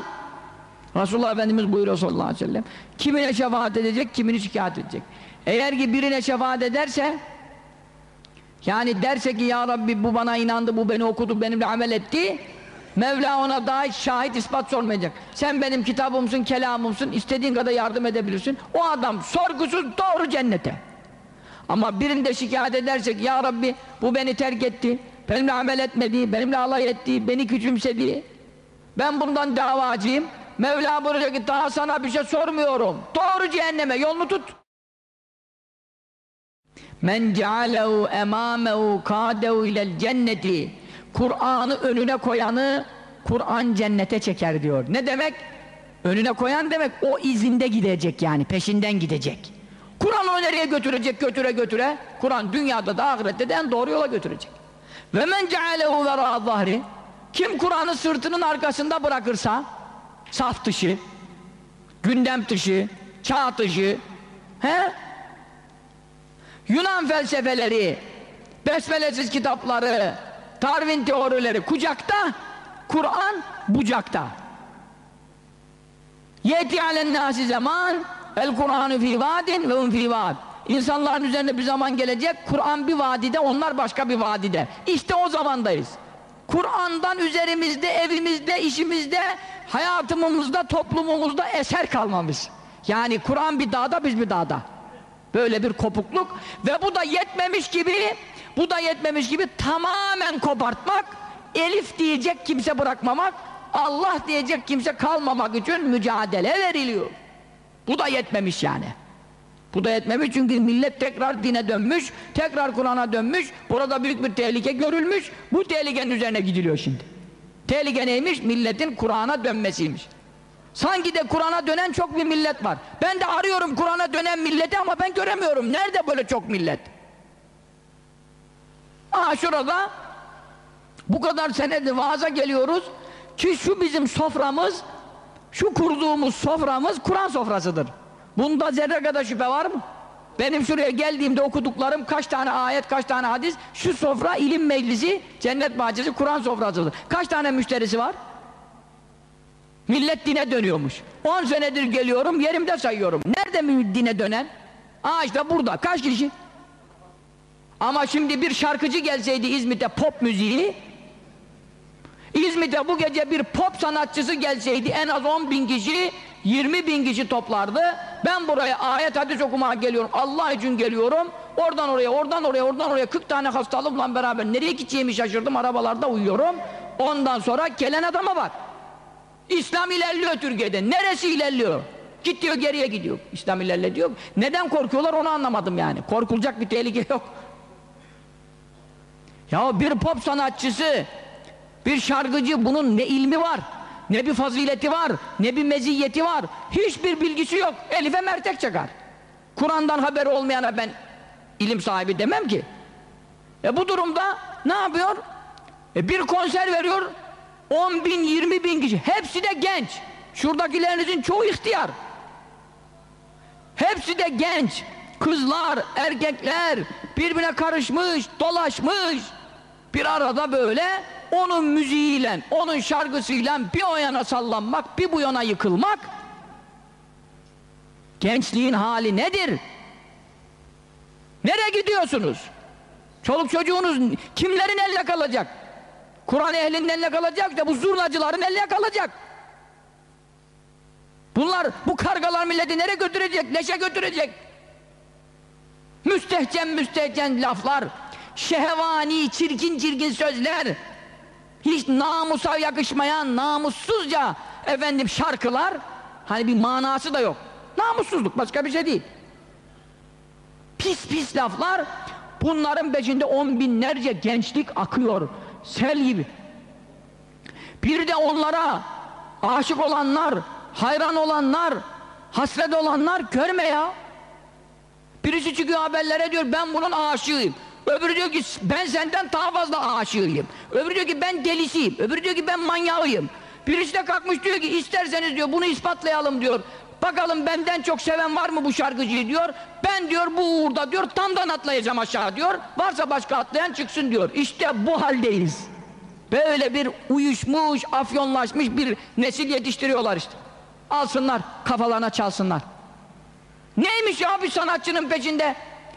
Resulullah Efendimiz buyuruyor sallallahu aleyhi ve sellem kimine şefaat edecek, kimini şikayet edecek. Eğer ki birine şefaat ederse yani derse ki ya Rabbi bu bana inandı, bu beni okudu, benimle amel etti Mevla ona daha şahit ispat sormayacak. Sen benim kitabımsın, kelamımsın, istediğin kadar yardım edebilirsin. O adam sorgusuz doğru cennete. Ama birinde şikayet edersek ya Rabbi bu beni terk etti, benimle amel etmedi, benimle alay etti, beni küçümsedi. Ben bundan davacıyım. Mevla buyuruyor ki daha sana bir şey sormuyorum. Doğru cehenneme yolunu tut. Men cealehu emamehu kadehu ilel cenneti Kur'an'ı önüne koyanı Kur'an cennete çeker diyor. Ne demek? Önüne koyan demek o izinde gidecek yani peşinden gidecek. Kur'an onu nereye götürecek götüre götüre Kur'an dünyada da ahirette de en doğru yola götürecek. Ve men cealehu vera zahri kim Kur'an'ı sırtının arkasında bırakırsa saf dışı gündem dışı çağ dışı he? Yunan felsefeleri besmelesiz kitapları Darwin teorileri kucakta Kur'an bucakta yeti alen nasi zaman el Kur'an'ı fi vadin ve un fi vad İnsanların üzerine bir zaman gelecek Kur'an bir vadide onlar başka bir vadide. İşte o zamandayız. Kur'an'dan üzerimizde evimizde işimizde hayatımızda toplumumuzda eser kalmamış. Yani Kur'an bir dağda biz bir dağda. Böyle bir kopukluk ve bu da yetmemiş gibi bu da yetmemiş gibi tamamen kopartmak Elif diyecek kimse bırakmamak Allah diyecek kimse kalmamak için mücadele veriliyor bu da yetmemiş yani bu da yetmemiş çünkü millet tekrar dine dönmüş tekrar Kur'an'a dönmüş burada büyük bir tehlike görülmüş bu tehlikenin üzerine gidiliyor şimdi tehlike neymiş? milletin Kur'an'a dönmesiymiş Sanki de Kur'an'a dönen çok bir millet var. Ben de arıyorum Kur'an'a dönen milleti ama ben göremiyorum. Nerede böyle çok millet? Aa şurada bu kadar senedir vaaza geliyoruz ki şu bizim soframız şu kurduğumuz soframız Kur'an sofrasıdır. Bunda zerre kadar şüphe var mı? Benim şuraya geldiğimde okuduklarım kaç tane ayet, kaç tane hadis şu sofra ilim meclisi, cennet bahçesi, Kur'an sofrasıdır. Kaç tane müşterisi var? Millet dine dönüyormuş. 10 senedir geliyorum, yerimde sayıyorum. Nerede mi dine dönen? Aa burada. Kaç kişi? Ama şimdi bir şarkıcı gelseydi İzmit'e pop müziği, İzmit'e bu gece bir pop sanatçısı gelseydi en az 10 bin kişi, 20 bin kişi toplardı. Ben buraya ayet hadis okumaya geliyorum. Allah için geliyorum. Oradan oraya, oradan oraya, oradan oraya 40 tane hastalığımla beraber nereye gideceğimi şaşırdım. Arabalarda uyuyorum. Ondan sonra gelen adama bak. İslam ilerliyor Türkiye'de. Neresi ilerliyor? Git diyor geriye gidiyor. İslam ilerle diyor. Neden korkuyorlar onu anlamadım yani. Korkulacak bir tehlike yok. Ya bir pop sanatçısı, bir şarkıcı bunun ne ilmi var, ne bir fazileti var, ne bir meziyeti var. Hiçbir bilgisi yok. Elif'e mertek çakar. Kur'an'dan haberi olmayana ben ilim sahibi demem ki. E bu durumda ne yapıyor? E bir konser veriyor, 10 bin, 20 bin kişi. Hepsi de genç. Şuradakilerinizin çoğu ihtiyar. Hepsi de genç. Kızlar, erkekler birbirine karışmış, dolaşmış. Bir arada böyle onun müziğiyle, onun şarkısıyla bir o yana sallanmak, bir bu yana yıkılmak. Gençliğin hali nedir? Nereye gidiyorsunuz? Çoluk çocuğunuz kimlerin eline kalacak? Kur'an ehlinin eline kalacak da bu zurnacıların eline kalacak. Bunlar, bu kargalar milleti nereye götürecek, neşe götürecek? Müstehcen müstehcen laflar, şehvani, çirkin çirkin sözler, hiç namusa yakışmayan, namussuzca efendim şarkılar, hani bir manası da yok. Namussuzluk, başka bir şey değil. Pis pis laflar, bunların peşinde on binlerce gençlik akıyor, sel gibi. Bir de onlara aşık olanlar, hayran olanlar, hasret olanlar görme ya. Birisi çıkıyor haberlere diyor ben bunun aşığıyım. Öbürü diyor ki ben senden daha fazla aşığıyım. Öbürü diyor ki ben delisiyim. Öbürü diyor ki ben manyağıyım. Birisi de kalkmış diyor ki isterseniz diyor bunu ispatlayalım diyor. Bakalım benden çok seven var mı bu şarkıcıyı diyor. Ben diyor bu uğurda diyor tamdan atlayacağım aşağı diyor. Varsa başka atlayan çıksın diyor. İşte bu haldeyiz. Böyle bir uyuşmuş, afyonlaşmış bir nesil yetiştiriyorlar işte. Alsınlar, kafalarına çalsınlar. Neymiş ya bir sanatçının peşinde?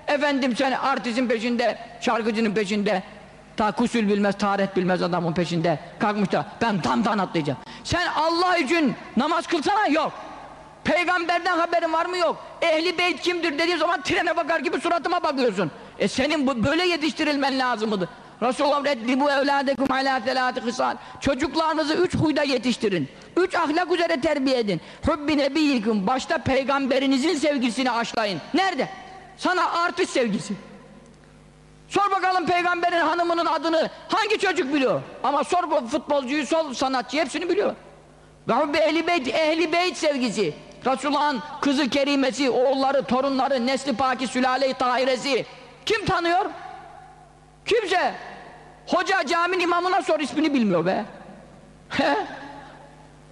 Efendim sen artistin peşinde, şarkıcının peşinde. Ta kusul bilmez, taharet bilmez adamın peşinde. Kalkmış da ben tamdan atlayacağım. Sen Allah için namaz kılsana yok. Peygamberden haberin var mı yok. Ehli beyt kimdir dediği zaman trene bakar gibi suratıma bakıyorsun. E senin bu, böyle yetiştirilmen lazımdı. Resulullah reddibu evladekum ala telâti kısal. Çocuklarınızı üç huyda yetiştirin. Üç ahlak üzere terbiye edin. Hubbi nebiyyikum. Başta peygamberinizin sevgisini aşlayın. Nerede? Sana artist sevgisi. Sor bakalım peygamberin hanımının adını hangi çocuk biliyor? Ama sor bu futbolcuyu, sol sanatçı hepsini biliyor. Ve hubbi ehli beyt, ehli beyt sevgisi. Resulullah'ın kızı kerimesi, oğulları, torunları, nesli paki, sülale-i tahiresi. Kim tanıyor? Kimse. Hoca caminin imamına sor ismini bilmiyor be.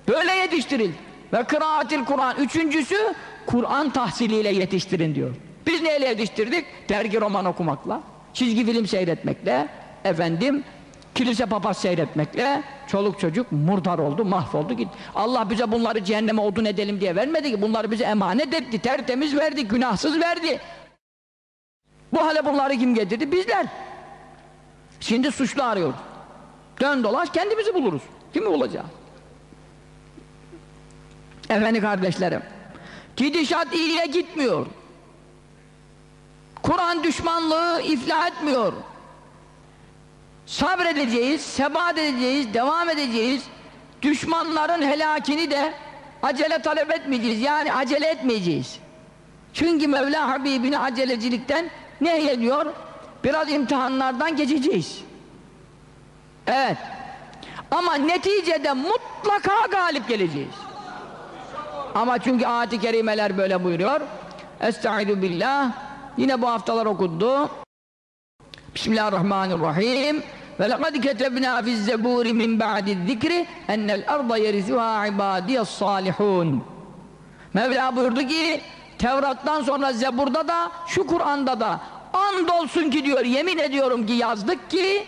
Böyle yetiştiril. Ve kıraatil Kur'an. Üçüncüsü Kur'an tahsiliyle yetiştirin diyor. Biz neyle yetiştirdik? Dergi roman okumakla, çizgi film seyretmekle, efendim kilise papaz seyretmekle çoluk çocuk murdar oldu, mahvoldu gitti. Allah bize bunları cehenneme odun edelim diye vermedi ki. Bunları bize emanet etti, tertemiz verdi, günahsız verdi. Bu hale bunları kim getirdi? Bizler. Şimdi suçlu arıyoruz. Dön dolaş kendimizi buluruz. Kimi bulacağız? Efendim kardeşlerim, gidişat iyiye gitmiyor. Kur'an düşmanlığı iflah etmiyor. Sabredeceğiz, sebat edeceğiz, devam edeceğiz. Düşmanların helakini de acele talep etmeyeceğiz. Yani acele etmeyeceğiz. Çünkü Mevla Habibini acelecilikten ne ediyor? Biraz imtihanlardan geçeceğiz. Evet. Ama neticede mutlaka galip geleceğiz. Ama çünkü ayet-i kerimeler böyle buyuruyor. Estaizu billah. Yine bu haftalar okundu. Bismillahirrahmanirrahim. Ve lekad ketebna fiz zeburi min ba'di zikri ennel arda yerisuha ibadiyes salihun. Mevla buyurdu ki Tevrat'tan sonra Zebur'da da şu Kur'an'da da andolsun ki diyor yemin ediyorum ki yazdık ki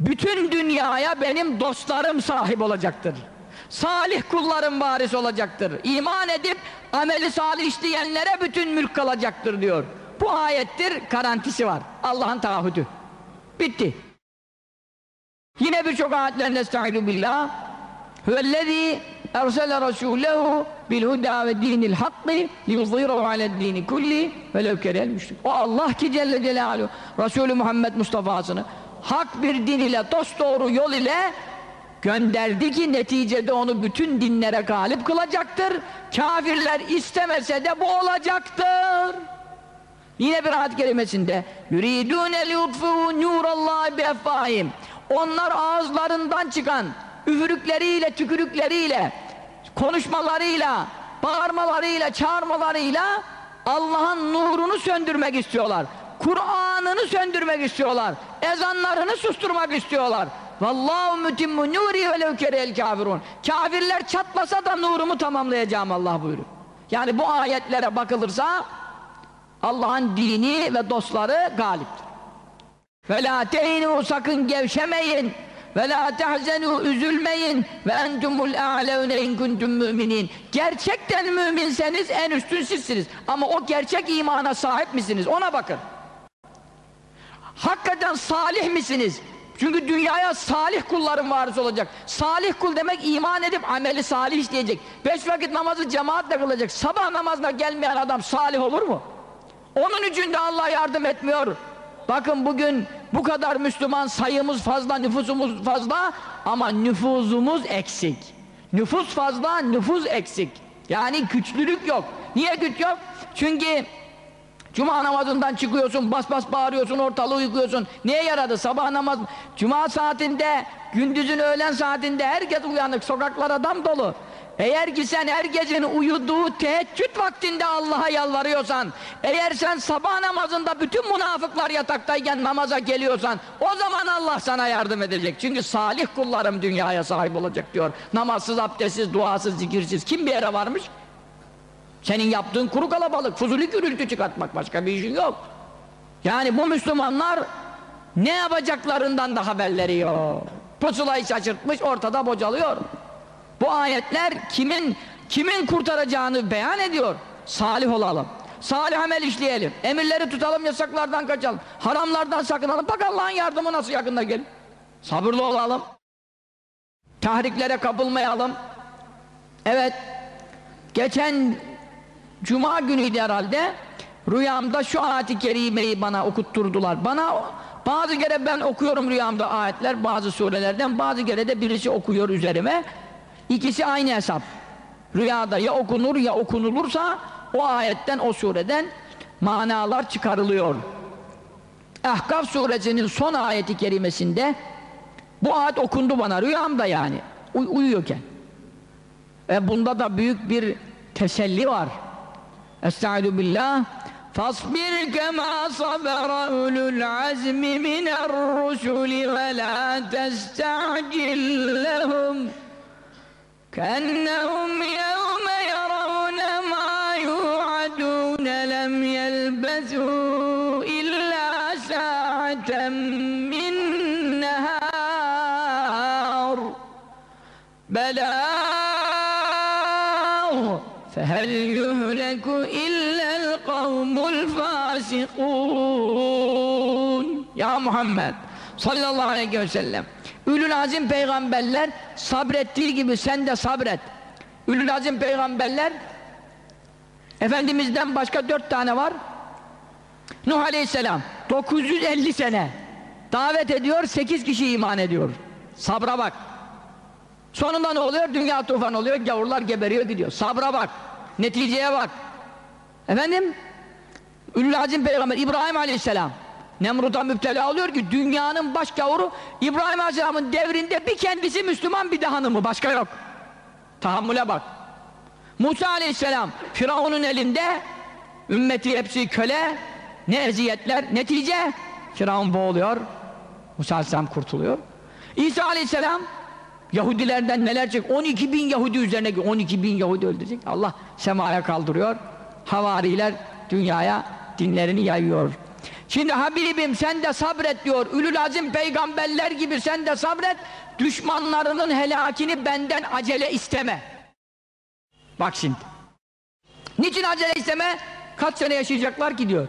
bütün dünyaya benim dostlarım sahip olacaktır. Salih kullarım varis olacaktır. İman edip ameli salih işleyenlere bütün mülk kalacaktır diyor. Bu ayettir, garantisi var. Allah'ın taahhüdü. Bitti. Yine birçok ayetlerinde estaizu billah. Hüvellezî ersele rasûlehu bil hudâ ve dînil hakkı liyuzhîrahu ale'd-dîni kulli ve lev kerel müşrik. O Allah ki Celle Celaluhu Resulü Muhammed Mustafa'sını hak bir din ile dosdoğru yol ile gönderdi ki neticede onu bütün dinlere galip kılacaktır. Kafirler istemese de bu olacaktır. Yine bir ayet kerimesinde yuridune liyutfu nurallahi bieffahim. Onlar ağızlarından çıkan üfürükleriyle, tükürükleriyle, konuşmalarıyla, bağırmalarıyla, çağırmalarıyla Allah'ın nurunu söndürmek istiyorlar. Kur'an'ını söndürmek istiyorlar. Ezanlarını susturmak istiyorlar. Vallahu mutimmu nuri ve lev kerehel kafirun. Kafirler çatlasa da nurumu tamamlayacağım Allah buyuruyor. Yani bu ayetlere bakılırsa Allah'ın dini ve dostları galiptir. Ve la tehinu sakın gevşemeyin. Ve la tehzenu üzülmeyin. Ve entumul a'levne in kuntum müminin. Gerçekten müminseniz en üstün sizsiniz. Ama o gerçek imana sahip misiniz? Ona bakın. Hakikaten salih misiniz? Çünkü dünyaya salih kulların varis olacak. Salih kul demek iman edip ameli salih işleyecek. Beş vakit namazı cemaatle kılacak. Sabah namazına gelmeyen adam salih olur mu? Onun için de Allah yardım etmiyor. Bakın bugün bu kadar Müslüman sayımız fazla, nüfusumuz fazla ama nüfuzumuz eksik. Nüfus fazla, nüfus eksik. Yani güçlülük yok. Niye güç yok? Çünkü Cuma namazından çıkıyorsun, bas bas bağırıyorsun, ortalığı yıkıyorsun. Neye yaradı? Sabah namaz, cuma saatinde, gündüzün öğlen saatinde herkes uyanık, sokaklar adam dolu. Eğer ki sen herkesin uyuduğu teheccüd vaktinde Allah'a yalvarıyorsan, eğer sen sabah namazında bütün münafıklar yataktayken namaza geliyorsan, o zaman Allah sana yardım edecek. Çünkü salih kullarım dünyaya sahip olacak diyor. Namazsız, abdestsiz, duasız, zikirsiz kim bir yere varmış? Senin yaptığın kuru kalabalık, fuzuli gürültü çıkartmak başka bir işin yok. Yani bu Müslümanlar ne yapacaklarından da haberleri yok. Pusulayı şaşırtmış, ortada bocalıyor. Bu ayetler kimin kimin kurtaracağını beyan ediyor. Salih olalım. Salih amel işleyelim. Emirleri tutalım, yasaklardan kaçalım. Haramlardan sakınalım. Bak Allah'ın yardımı nasıl yakında gelir. Sabırlı olalım. Tahriklere kapılmayalım. Evet. Geçen Cuma günüydü herhalde. Rüyamda şu ayet-i kerimeyi bana okutturdular. Bana bazı kere ben okuyorum rüyamda ayetler bazı surelerden bazı kere de birisi okuyor üzerime. İkisi aynı hesap. Rüyada ya okunur ya okunulursa o ayetten o sureden manalar çıkarılıyor. Ahkaf suresinin son ayeti kerimesinde bu ayet okundu bana rüyamda yani uy uyuyorken. E bunda da büyük bir teselli var. Estaizu billah. فاصبر كما صبر أولو العزم من الرسل ولا تستعجل لهم كأنهم يوم يرون ما يوعدون لم يلبثوا إلا ساعة من نهار. بلاغ فهل يهلك إلا القوم الفاسقون؟ Ya Muhammed sallallahu aleyhi ve sellem Ülül azim peygamberler sabrettiği gibi sen de sabret. Ülül azim peygamberler Efendimiz'den başka dört tane var. Nuh aleyhisselam 950 sene davet ediyor, 8 kişi iman ediyor. Sabra bak. Sonunda ne oluyor? Dünya tufan oluyor, gavurlar geberiyor gidiyor. Sabra bak. Neticeye bak. Efendim? Ülül Azim Peygamber İbrahim Aleyhisselam Nemrut'a müptela oluyor ki dünyanın baş gavuru İbrahim Aleyhisselam'ın devrinde bir kendisi Müslüman bir de hanımı başka yok. Tahammüle bak. Musa Aleyhisselam Firavun'un elinde ümmeti hepsi köle ne eziyetler netice Firavun boğuluyor Musa Aleyhisselam kurtuluyor. İsa Aleyhisselam Yahudilerden neler çek 12 bin Yahudi üzerine 12 bin Yahudi öldürecek Allah semaya kaldırıyor havariler dünyaya dinlerini yayıyor şimdi Habibim sen de sabret diyor Ülül Azim peygamberler gibi sen de sabret düşmanlarının helakini benden acele isteme bak şimdi niçin acele isteme kaç sene yaşayacaklar ki diyor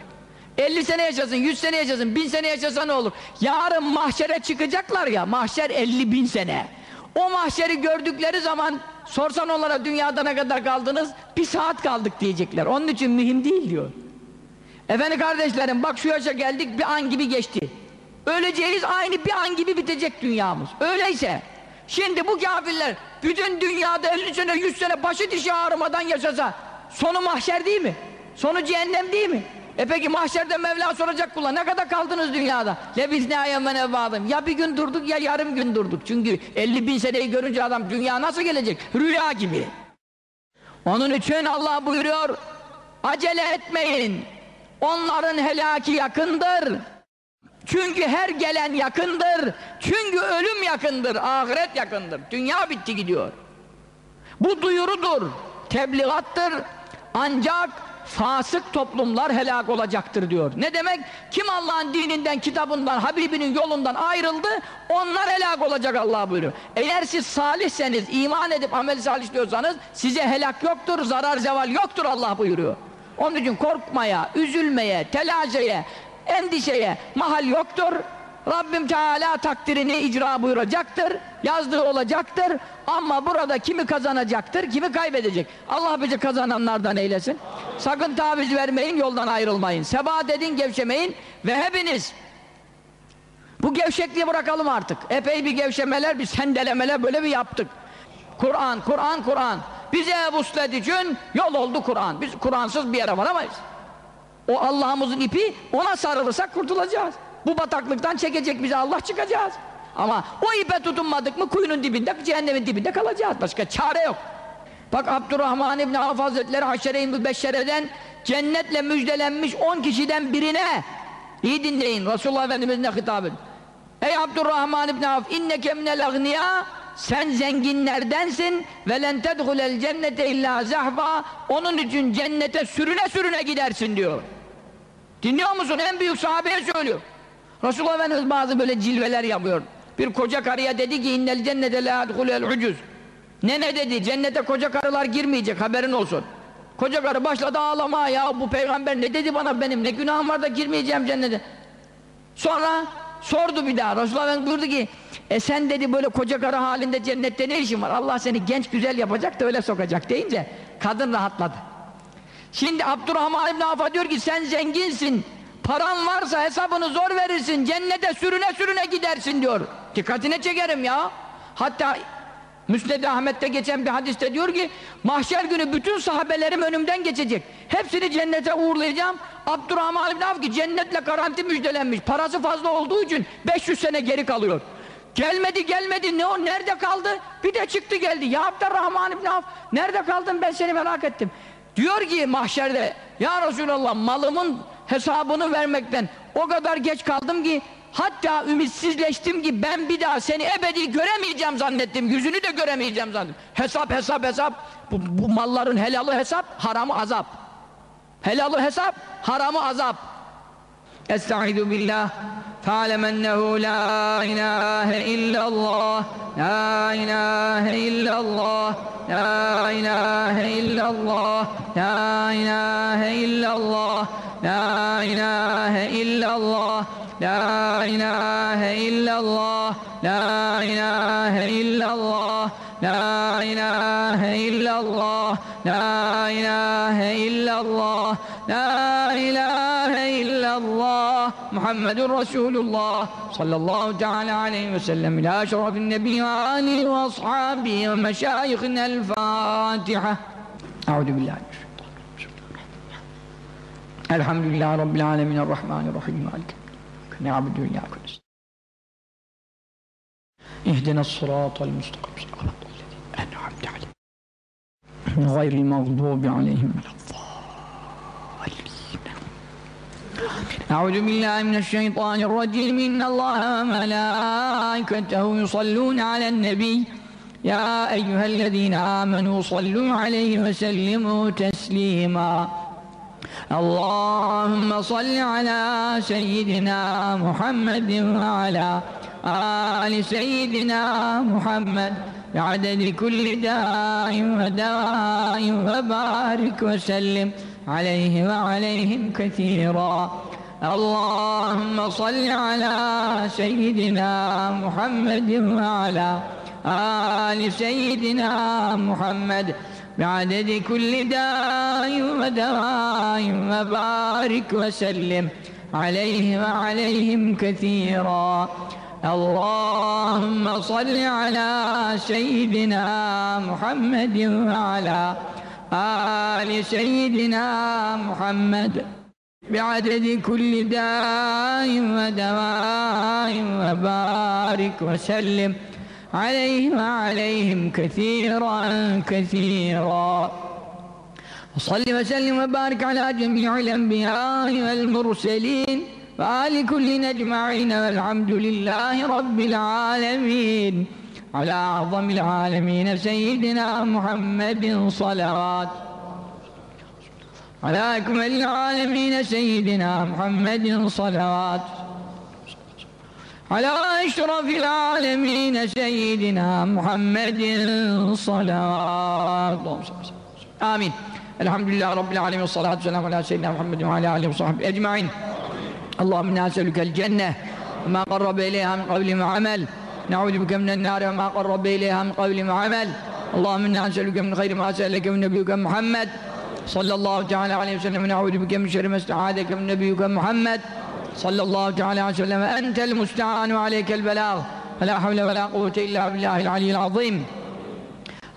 50 sene yaşasın, 100 sene yaşasın, 1000 sene yaşasa ne olur? Yarın mahşere çıkacaklar ya, mahşer 50 bin sene. O mahşeri gördükleri zaman sorsan onlara dünyada ne kadar kaldınız? Bir saat kaldık diyecekler. Onun için mühim değil diyor. Efendim kardeşlerim bak şu yaşa geldik bir an gibi geçti. Öleceğiz aynı bir an gibi bitecek dünyamız. Öyleyse şimdi bu kafirler bütün dünyada 50 sene 100 sene başı dişi ağrımadan yaşasa sonu mahşer değil mi? Sonu cehennem değil mi? E peki mahşerde Mevla soracak kula ne kadar kaldınız dünyada? Lebizne yemen evvadım. Ya bir gün durduk ya yarım gün durduk. Çünkü 50 bin seneyi görünce adam dünya nasıl gelecek? Rüya gibi. Onun için Allah buyuruyor acele etmeyin. Onların helaki yakındır. Çünkü her gelen yakındır. Çünkü ölüm yakındır. Ahiret yakındır. Dünya bitti gidiyor. Bu duyurudur. Tebligattır. Ancak fasık toplumlar helak olacaktır diyor. Ne demek? Kim Allah'ın dininden, kitabından, Habibinin yolundan ayrıldı, onlar helak olacak Allah buyuruyor. Eğer siz salihseniz, iman edip amel salih diyorsanız, size helak yoktur, zarar zeval yoktur Allah buyuruyor. Onun için korkmaya, üzülmeye, telaşeye, endişeye mahal yoktur. Rabbim Teala takdirini icra buyuracaktır, yazdığı olacaktır ama burada kimi kazanacaktır, kimi kaybedecek. Allah bizi kazananlardan eylesin. Sakın taviz vermeyin, yoldan ayrılmayın. Sebat edin, gevşemeyin ve hepiniz bu gevşekliği bırakalım artık. Epey bir gevşemeler, bir sendelemeler böyle bir yaptık. Kur'an, Kur'an, Kur'an. Bize vuslet için yol oldu Kur'an. Biz Kur'ansız bir yere varamayız. O Allah'ımızın ipi ona sarılırsak kurtulacağız. Bu bataklıktan çekecek bizi Allah çıkacağız. Ama o ipe tutunmadık mı kuyunun dibinde, cehennemin dibinde kalacağız. Başka çare yok. Bak Abdurrahman İbni Avf Hazretleri Haşere-i Mübeşşere'den cennetle müjdelenmiş 10 kişiden birine iyi dinleyin Resulullah Efendimiz ne hitap ediyor. Ey Abdurrahman İbni Avf inneke minel agniya sen zenginlerdensin ve len tedhulel cennete illa zahfa onun için cennete sürüne sürüne gidersin diyor. Dinliyor musun? En büyük sahabeye söylüyor. Resulullah Efendimiz bazı böyle cilveler yapıyor. Bir koca karıya dedi ki innel cennete la adhulel ucuz. Ne ne dedi? Cennete koca karılar girmeyecek haberin olsun. Koca karı başladı ağlamaya ya bu peygamber ne dedi bana benim ne günahım var da girmeyeceğim cennete. Sonra sordu bir daha Resulullah Efendimiz buyurdu ki e sen dedi böyle koca karı halinde cennette ne işin var? Allah seni genç güzel yapacak da öyle sokacak deyince kadın rahatladı. Şimdi Abdurrahman İbni Avf'a diyor ki sen zenginsin paran varsa hesabını zor verirsin cennete sürüne sürüne gidersin diyor. Dikkatine çekerim ya. Hatta Müsned Ahmet'te geçen bir hadiste diyor ki mahşer günü bütün sahabelerim önümden geçecek. Hepsini cennete uğurlayacağım. Abdurrahman İbni Avf ki cennetle garanti müjdelenmiş. Parası fazla olduğu için 500 sene geri kalıyor. Gelmedi gelmedi ne o nerede kaldı? Bir de çıktı geldi. Ya Abdurrahman İbni Avf nerede kaldın ben seni merak ettim. Diyor ki mahşerde ya Resulallah malımın hesabını vermekten o kadar geç kaldım ki hatta ümitsizleştim ki ben bir daha seni ebedi göremeyeceğim zannettim. Yüzünü de göremeyeceğim zannettim. Hesap hesap hesap. Bu, bu malların helalı hesap, haramı azap. Helalı hesap, haramı azap. Estaizu billah. فاعلم أنه لا إله إلا الله لا إله إلا الله لا إله إلا الله لا إله إلا الله لا إله إلا الله لا إله إلا الله. لا إله إلا الله. لا إله إلا الله. لا إله إلا الله. لا إله إلا الله. محمد رسول الله صلى الله تعالى عليه وسلم. إلى أشرف النبي وآله وأصحابه ومشايخنا الفاتحة. أعوذ بالله. الحمد لله رب العالمين الرحمن الرحيم. مالك نعبد وإياك نستعين اهدنا الصراط المستقيم. صراط الذين أنعمت عليهم. غير المغضوب عليهم ولا الضالين. أعوذ بالله من الشيطان الرجيم. إن الله وملائكته يصلون على النبي. يا أيها الذين آمنوا صلوا عليه وسلموا تسليما. اللهم صل على سيدنا محمد وعلى آل سيدنا محمد بعدد كل داء ودواء وبارك وسلم عليه وعليهم كثيرا. اللهم صل على سيدنا محمد وعلى آل سيدنا محمد بعدد كل داء ودواء وبارك وسلم عليه وعليهم كثيرا. اللهم صل على سيدنا محمد وعلى آل سيدنا محمد. بعدد كل داء ودواء وبارك وسلم عليه وعليهم كثيرا كثيرا. وصل وسلم وبارك على جميع الأنبياء والمرسلين وآل كل أجمعين والحمد لله رب العالمين. على أعظم العالمين سيدنا محمد صلوات. على أكمل العالمين سيدنا محمد صلوات. على أشرف العالمين سيدنا محمد صلوات اللهم صل وسلم. آمين. الحمد لله رب العالمين والصلاة والسلام على سيدنا محمد وعلى آله وصحبه أجمعين. اللهم إنا نسألك الجنة وما قرب إليها من قول وعمل. نعوذ بك من النار وما قرب إليها من قول وعمل. اللهم إنا نسألك من خير ما سألك من نبيك محمد صلى الله تعالى عليه وسلم. ونعوذ بك من شر ما استعاذك من نبيك محمد صلى الله تعالى عليه وسلم أنت المستعان وعليك البلاغ. فلا حول ولا قوة إلا بالله العلي العظيم.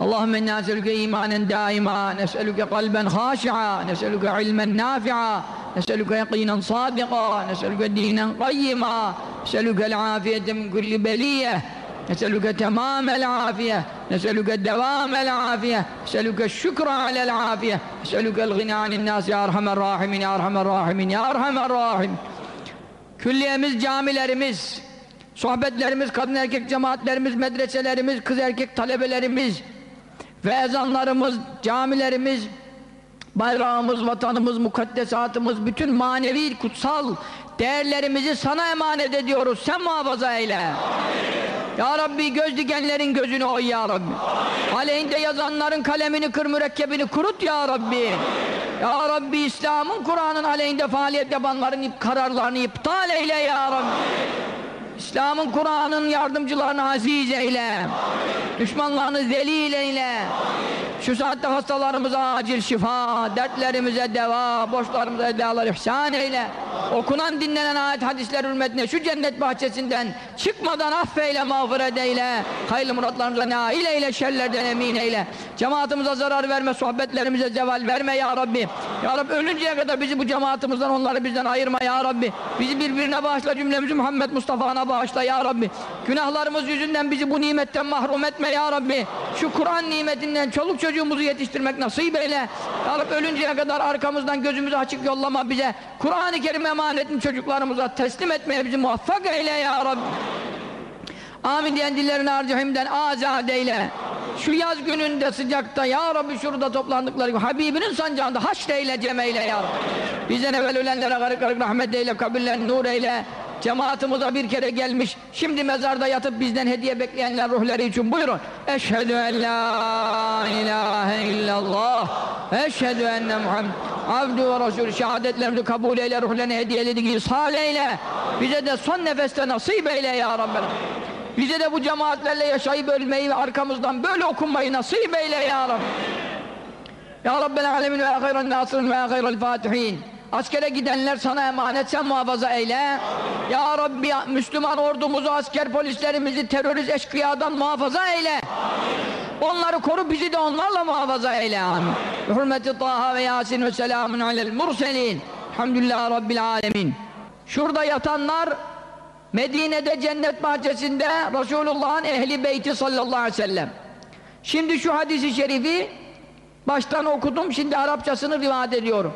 اللهم إنا نسألك إيمانا دائما نسألك قلبا خاشعا نسألك علما نافعا نسألك يقينا صادقا نسألك دينا قيما نسألك العافية من كل بلية نسألك تمام العافية نسألك دوام العافية نسألك الشكر على العافية نسألك الغنى عن الناس يا أرحم الراحمين يا أرحم الراحمين يا أرحم الراحمين. Külliyemiz, camilerimiz, sohbetlerimiz, kadın erkek cemaatlerimiz, medreselerimiz, kız erkek talebelerimiz ve ezanlarımız, camilerimiz, bayrağımız, vatanımız, mukaddesatımız, bütün manevi, kutsal değerlerimizi sana emanet ediyoruz. Sen muhafaza eyle. Ya Rabbi göz dikenlerin gözünü oy ya Rabbi. Aleyhinde yazanların kalemini kır mürekkebini kurut ya Rabbi. Ya Rabbi İslam'ın Kur'an'ın aleyhinde faaliyet yapanların kararlarını iptal eyle ya Rabbi. İslam'ın Kur'an'ın yardımcılarını aziz eyle. Düşmanlarını zelil eyle. Şu saatte hastalarımıza acil şifa, dertlerimize deva, borçlarımıza edalar ihsan eyle. Okunan dinlenen ayet hadisler hürmetine şu cennet bahçesinden çıkmadan affeyle, mağfiret eyle. Hayırlı muratlarımıza nail eyle, şerlerden emin eyle. Cemaatimize zarar verme, sohbetlerimize zeval verme ya Rabbi. Ya Rabbi ölünceye kadar bizi bu cemaatimizden, onları bizden ayırma ya Rabbi. Bizi birbirine bağışla, cümlemizi Muhammed Mustafa'na bağışla ya Rabbi. Günahlarımız yüzünden bizi bu nimetten mahrum etme ya Rabbi. Şu Kur'an nimetinden çoluk çocuğumuzu yetiştirmek nasip eyle. Rabbi ölünceye kadar arkamızdan gözümüzü açık yollama bize. Kur'an-ı Kerim emanetini çocuklarımıza teslim etmeye bizi muvaffak eyle ya Rabbi. Amin diyen dillerini harcahimden azat eyle. Şu yaz gününde sıcakta ya Rabbi şurada toplandıkları gibi Habibinin sancağında cem eyle ya Rabbi. Bizden evvel ölenlere garip garip rahmet eyle, kabirlerini nur eyle. Cemaatimize bir kere gelmiş, şimdi mezarda yatıp bizden hediye bekleyenler ruhları için buyurun. Eşhedü en la ilahe illallah. Eşhedü enne Muhammed. Abdü ve Resulü şehadetlerimizi kabul eyle, ruhlarını hediyeledik, ishal eyle. Bize de son nefeste nasip eyle ya Rabbi. Bize de bu cemaatlerle yaşayıp ölmeyi ve arkamızdan böyle okunmayı nasip eyle ya Rabbi. Ya Rabbel alemin ve hayran nasirin ve hayral fatihin. Askere gidenler sana emanet sen muhafaza eyle. Ya Rabbi Müslüman ordumuzu, asker polislerimizi terörist eşkıyadan muhafaza eyle. Onları koru bizi de onlarla muhafaza eyle. Amin. Hürmeti Taha ve Yasin ve selamun alel murselin. Elhamdülillah Rabbil alemin. Şurada yatanlar Medine'de cennet bahçesinde Resulullah'ın ehli beyti sallallahu aleyhi ve sellem. Şimdi şu hadisi şerifi baştan okudum, şimdi Arapçasını rivayet ediyorum.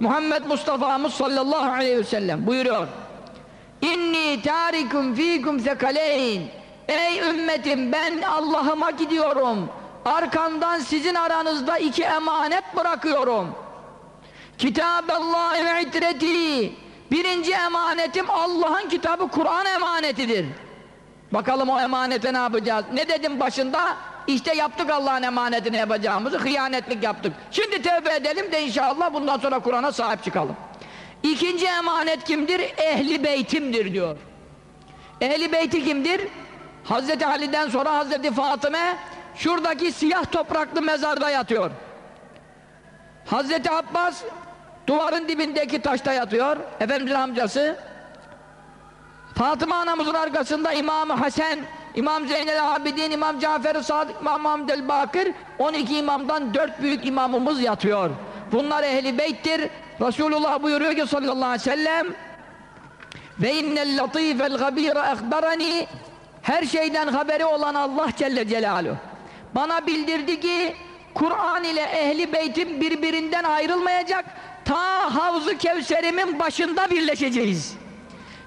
Muhammed Mustafa'mız sallallahu aleyhi ve sellem buyuruyor. İnni tarikum fikum zekaleyn. Ey ümmetim ben Allah'ıma gidiyorum. Arkamdan sizin aranızda iki emanet bırakıyorum. Kitaballahi ve itreti. Birinci emanetim Allah'ın kitabı Kur'an emanetidir. Bakalım o emanete ne yapacağız? Ne dedim başında? İşte yaptık Allah'ın emanetini yapacağımızı, hıyanetlik yaptık. Şimdi tevbe edelim de inşallah bundan sonra Kur'an'a sahip çıkalım. İkinci emanet kimdir? Ehli beytimdir diyor. Ehli beyti kimdir? Hazreti Ali'den sonra Hazreti Fatıma şuradaki siyah topraklı mezarda yatıyor. Hazreti Abbas duvarın dibindeki taşta yatıyor. Efendimizin amcası. Fatıma anamızın arkasında İmam Hasan, İmam Zeynel Abidin, İmam Cafer-i Sadık, İmam Muhammed el-Bakır 12 imamdan 4 büyük imamımız yatıyor. Bunlar ehli beyttir. Resulullah buyuruyor ki sallallahu aleyhi ve sellem ve innel latifel gabira ehberani her şeyden haberi olan Allah Celle Celaluhu bana bildirdi ki Kur'an ile ehli beytim birbirinden ayrılmayacak ta Havzu Kevser'imin başında birleşeceğiz.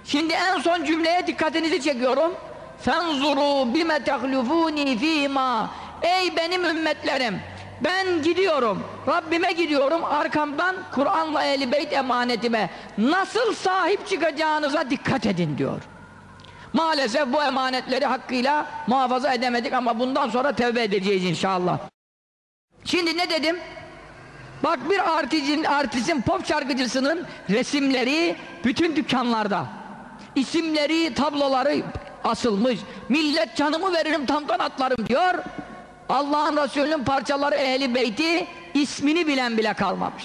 Şimdi en son cümleye dikkatinizi çekiyorum. Fenzuru bime tehlufuni fîmâ Ey benim ümmetlerim ben gidiyorum Rabbime gidiyorum arkamdan Kur'an'la ehli beyt emanetime nasıl sahip çıkacağınıza dikkat edin diyor. Maalesef bu emanetleri hakkıyla muhafaza edemedik ama bundan sonra tevbe edeceğiz inşallah. Şimdi ne dedim? Bak bir artistin, artistin pop şarkıcısının resimleri bütün dükkanlarda. İsimleri, tabloları asılmış. Millet canımı veririm tamdan atlarım diyor. Allah'ın Resulü'nün parçaları ehli beyti ismini bilen bile kalmamış.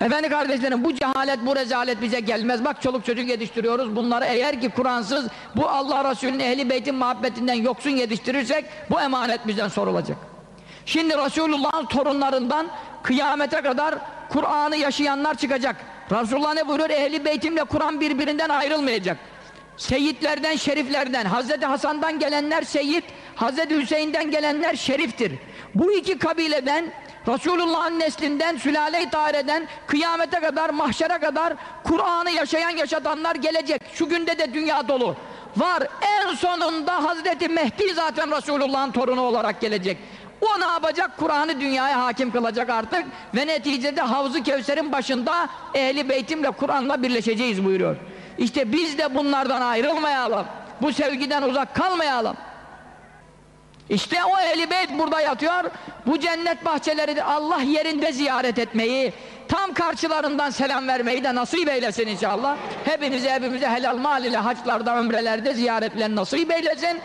Efendi kardeşlerim bu cehalet, bu rezalet bize gelmez. Bak çoluk çocuk yetiştiriyoruz. Bunları eğer ki Kur'ansız bu Allah Resulü'nün ehli beytin muhabbetinden yoksun yetiştirirsek bu emanet bizden sorulacak. Şimdi Resulullah'ın torunlarından kıyamete kadar Kur'an'ı yaşayanlar çıkacak. Resulullah ne buyuruyor? Ehli beytimle Kur'an birbirinden ayrılmayacak. Seyitlerden, şeriflerden, Hazreti Hasan'dan gelenler seyit, Hazreti Hüseyin'den gelenler şeriftir. Bu iki kabileden Resulullah'ın neslinden, sülale-i tareden kıyamete kadar, mahşere kadar Kur'an'ı yaşayan yaşatanlar gelecek. Şu günde de dünya dolu. Var. En sonunda Hazreti Mehdi zaten Resulullah'ın torunu olarak gelecek. O ne yapacak? Kur'an'ı dünyaya hakim kılacak artık ve neticede Havz-ı Kevser'in başında Ehli Beytimle Kur'an'la birleşeceğiz buyuruyor. İşte biz de bunlardan ayrılmayalım. Bu sevgiden uzak kalmayalım. İşte o Ehli Beyt burada yatıyor. Bu cennet bahçeleri Allah yerinde ziyaret etmeyi, tam karşılarından selam vermeyi de nasip eylesin inşallah. Hepimize hepimize helal mal ile haçlarda, ömrelerde ziyaretlerini nasip eylesin.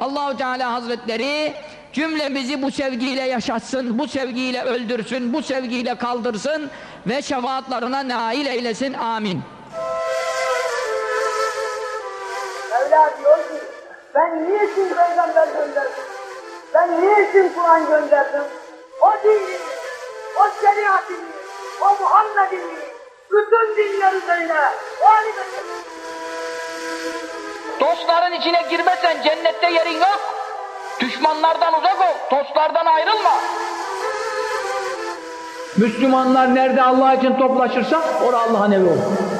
Allahu Teala Hazretleri cümlemizi bu sevgiyle yaşatsın, bu sevgiyle öldürsün, bu sevgiyle kaldırsın ve şefaatlarına nail eylesin. Amin. Ben niçin peygamber gönderdim? Ben niçin Kur'an gönderdim? O dini, o şeriatini, o Muhammed'ini bütün dinler üzerine galip ettim. Dostların içine girmesen cennette yerin yok. Düşmanlardan uzak ol, dostlardan ayrılma. Müslümanlar nerede Allah için toplaşırsa orada Allah'ın evi olur.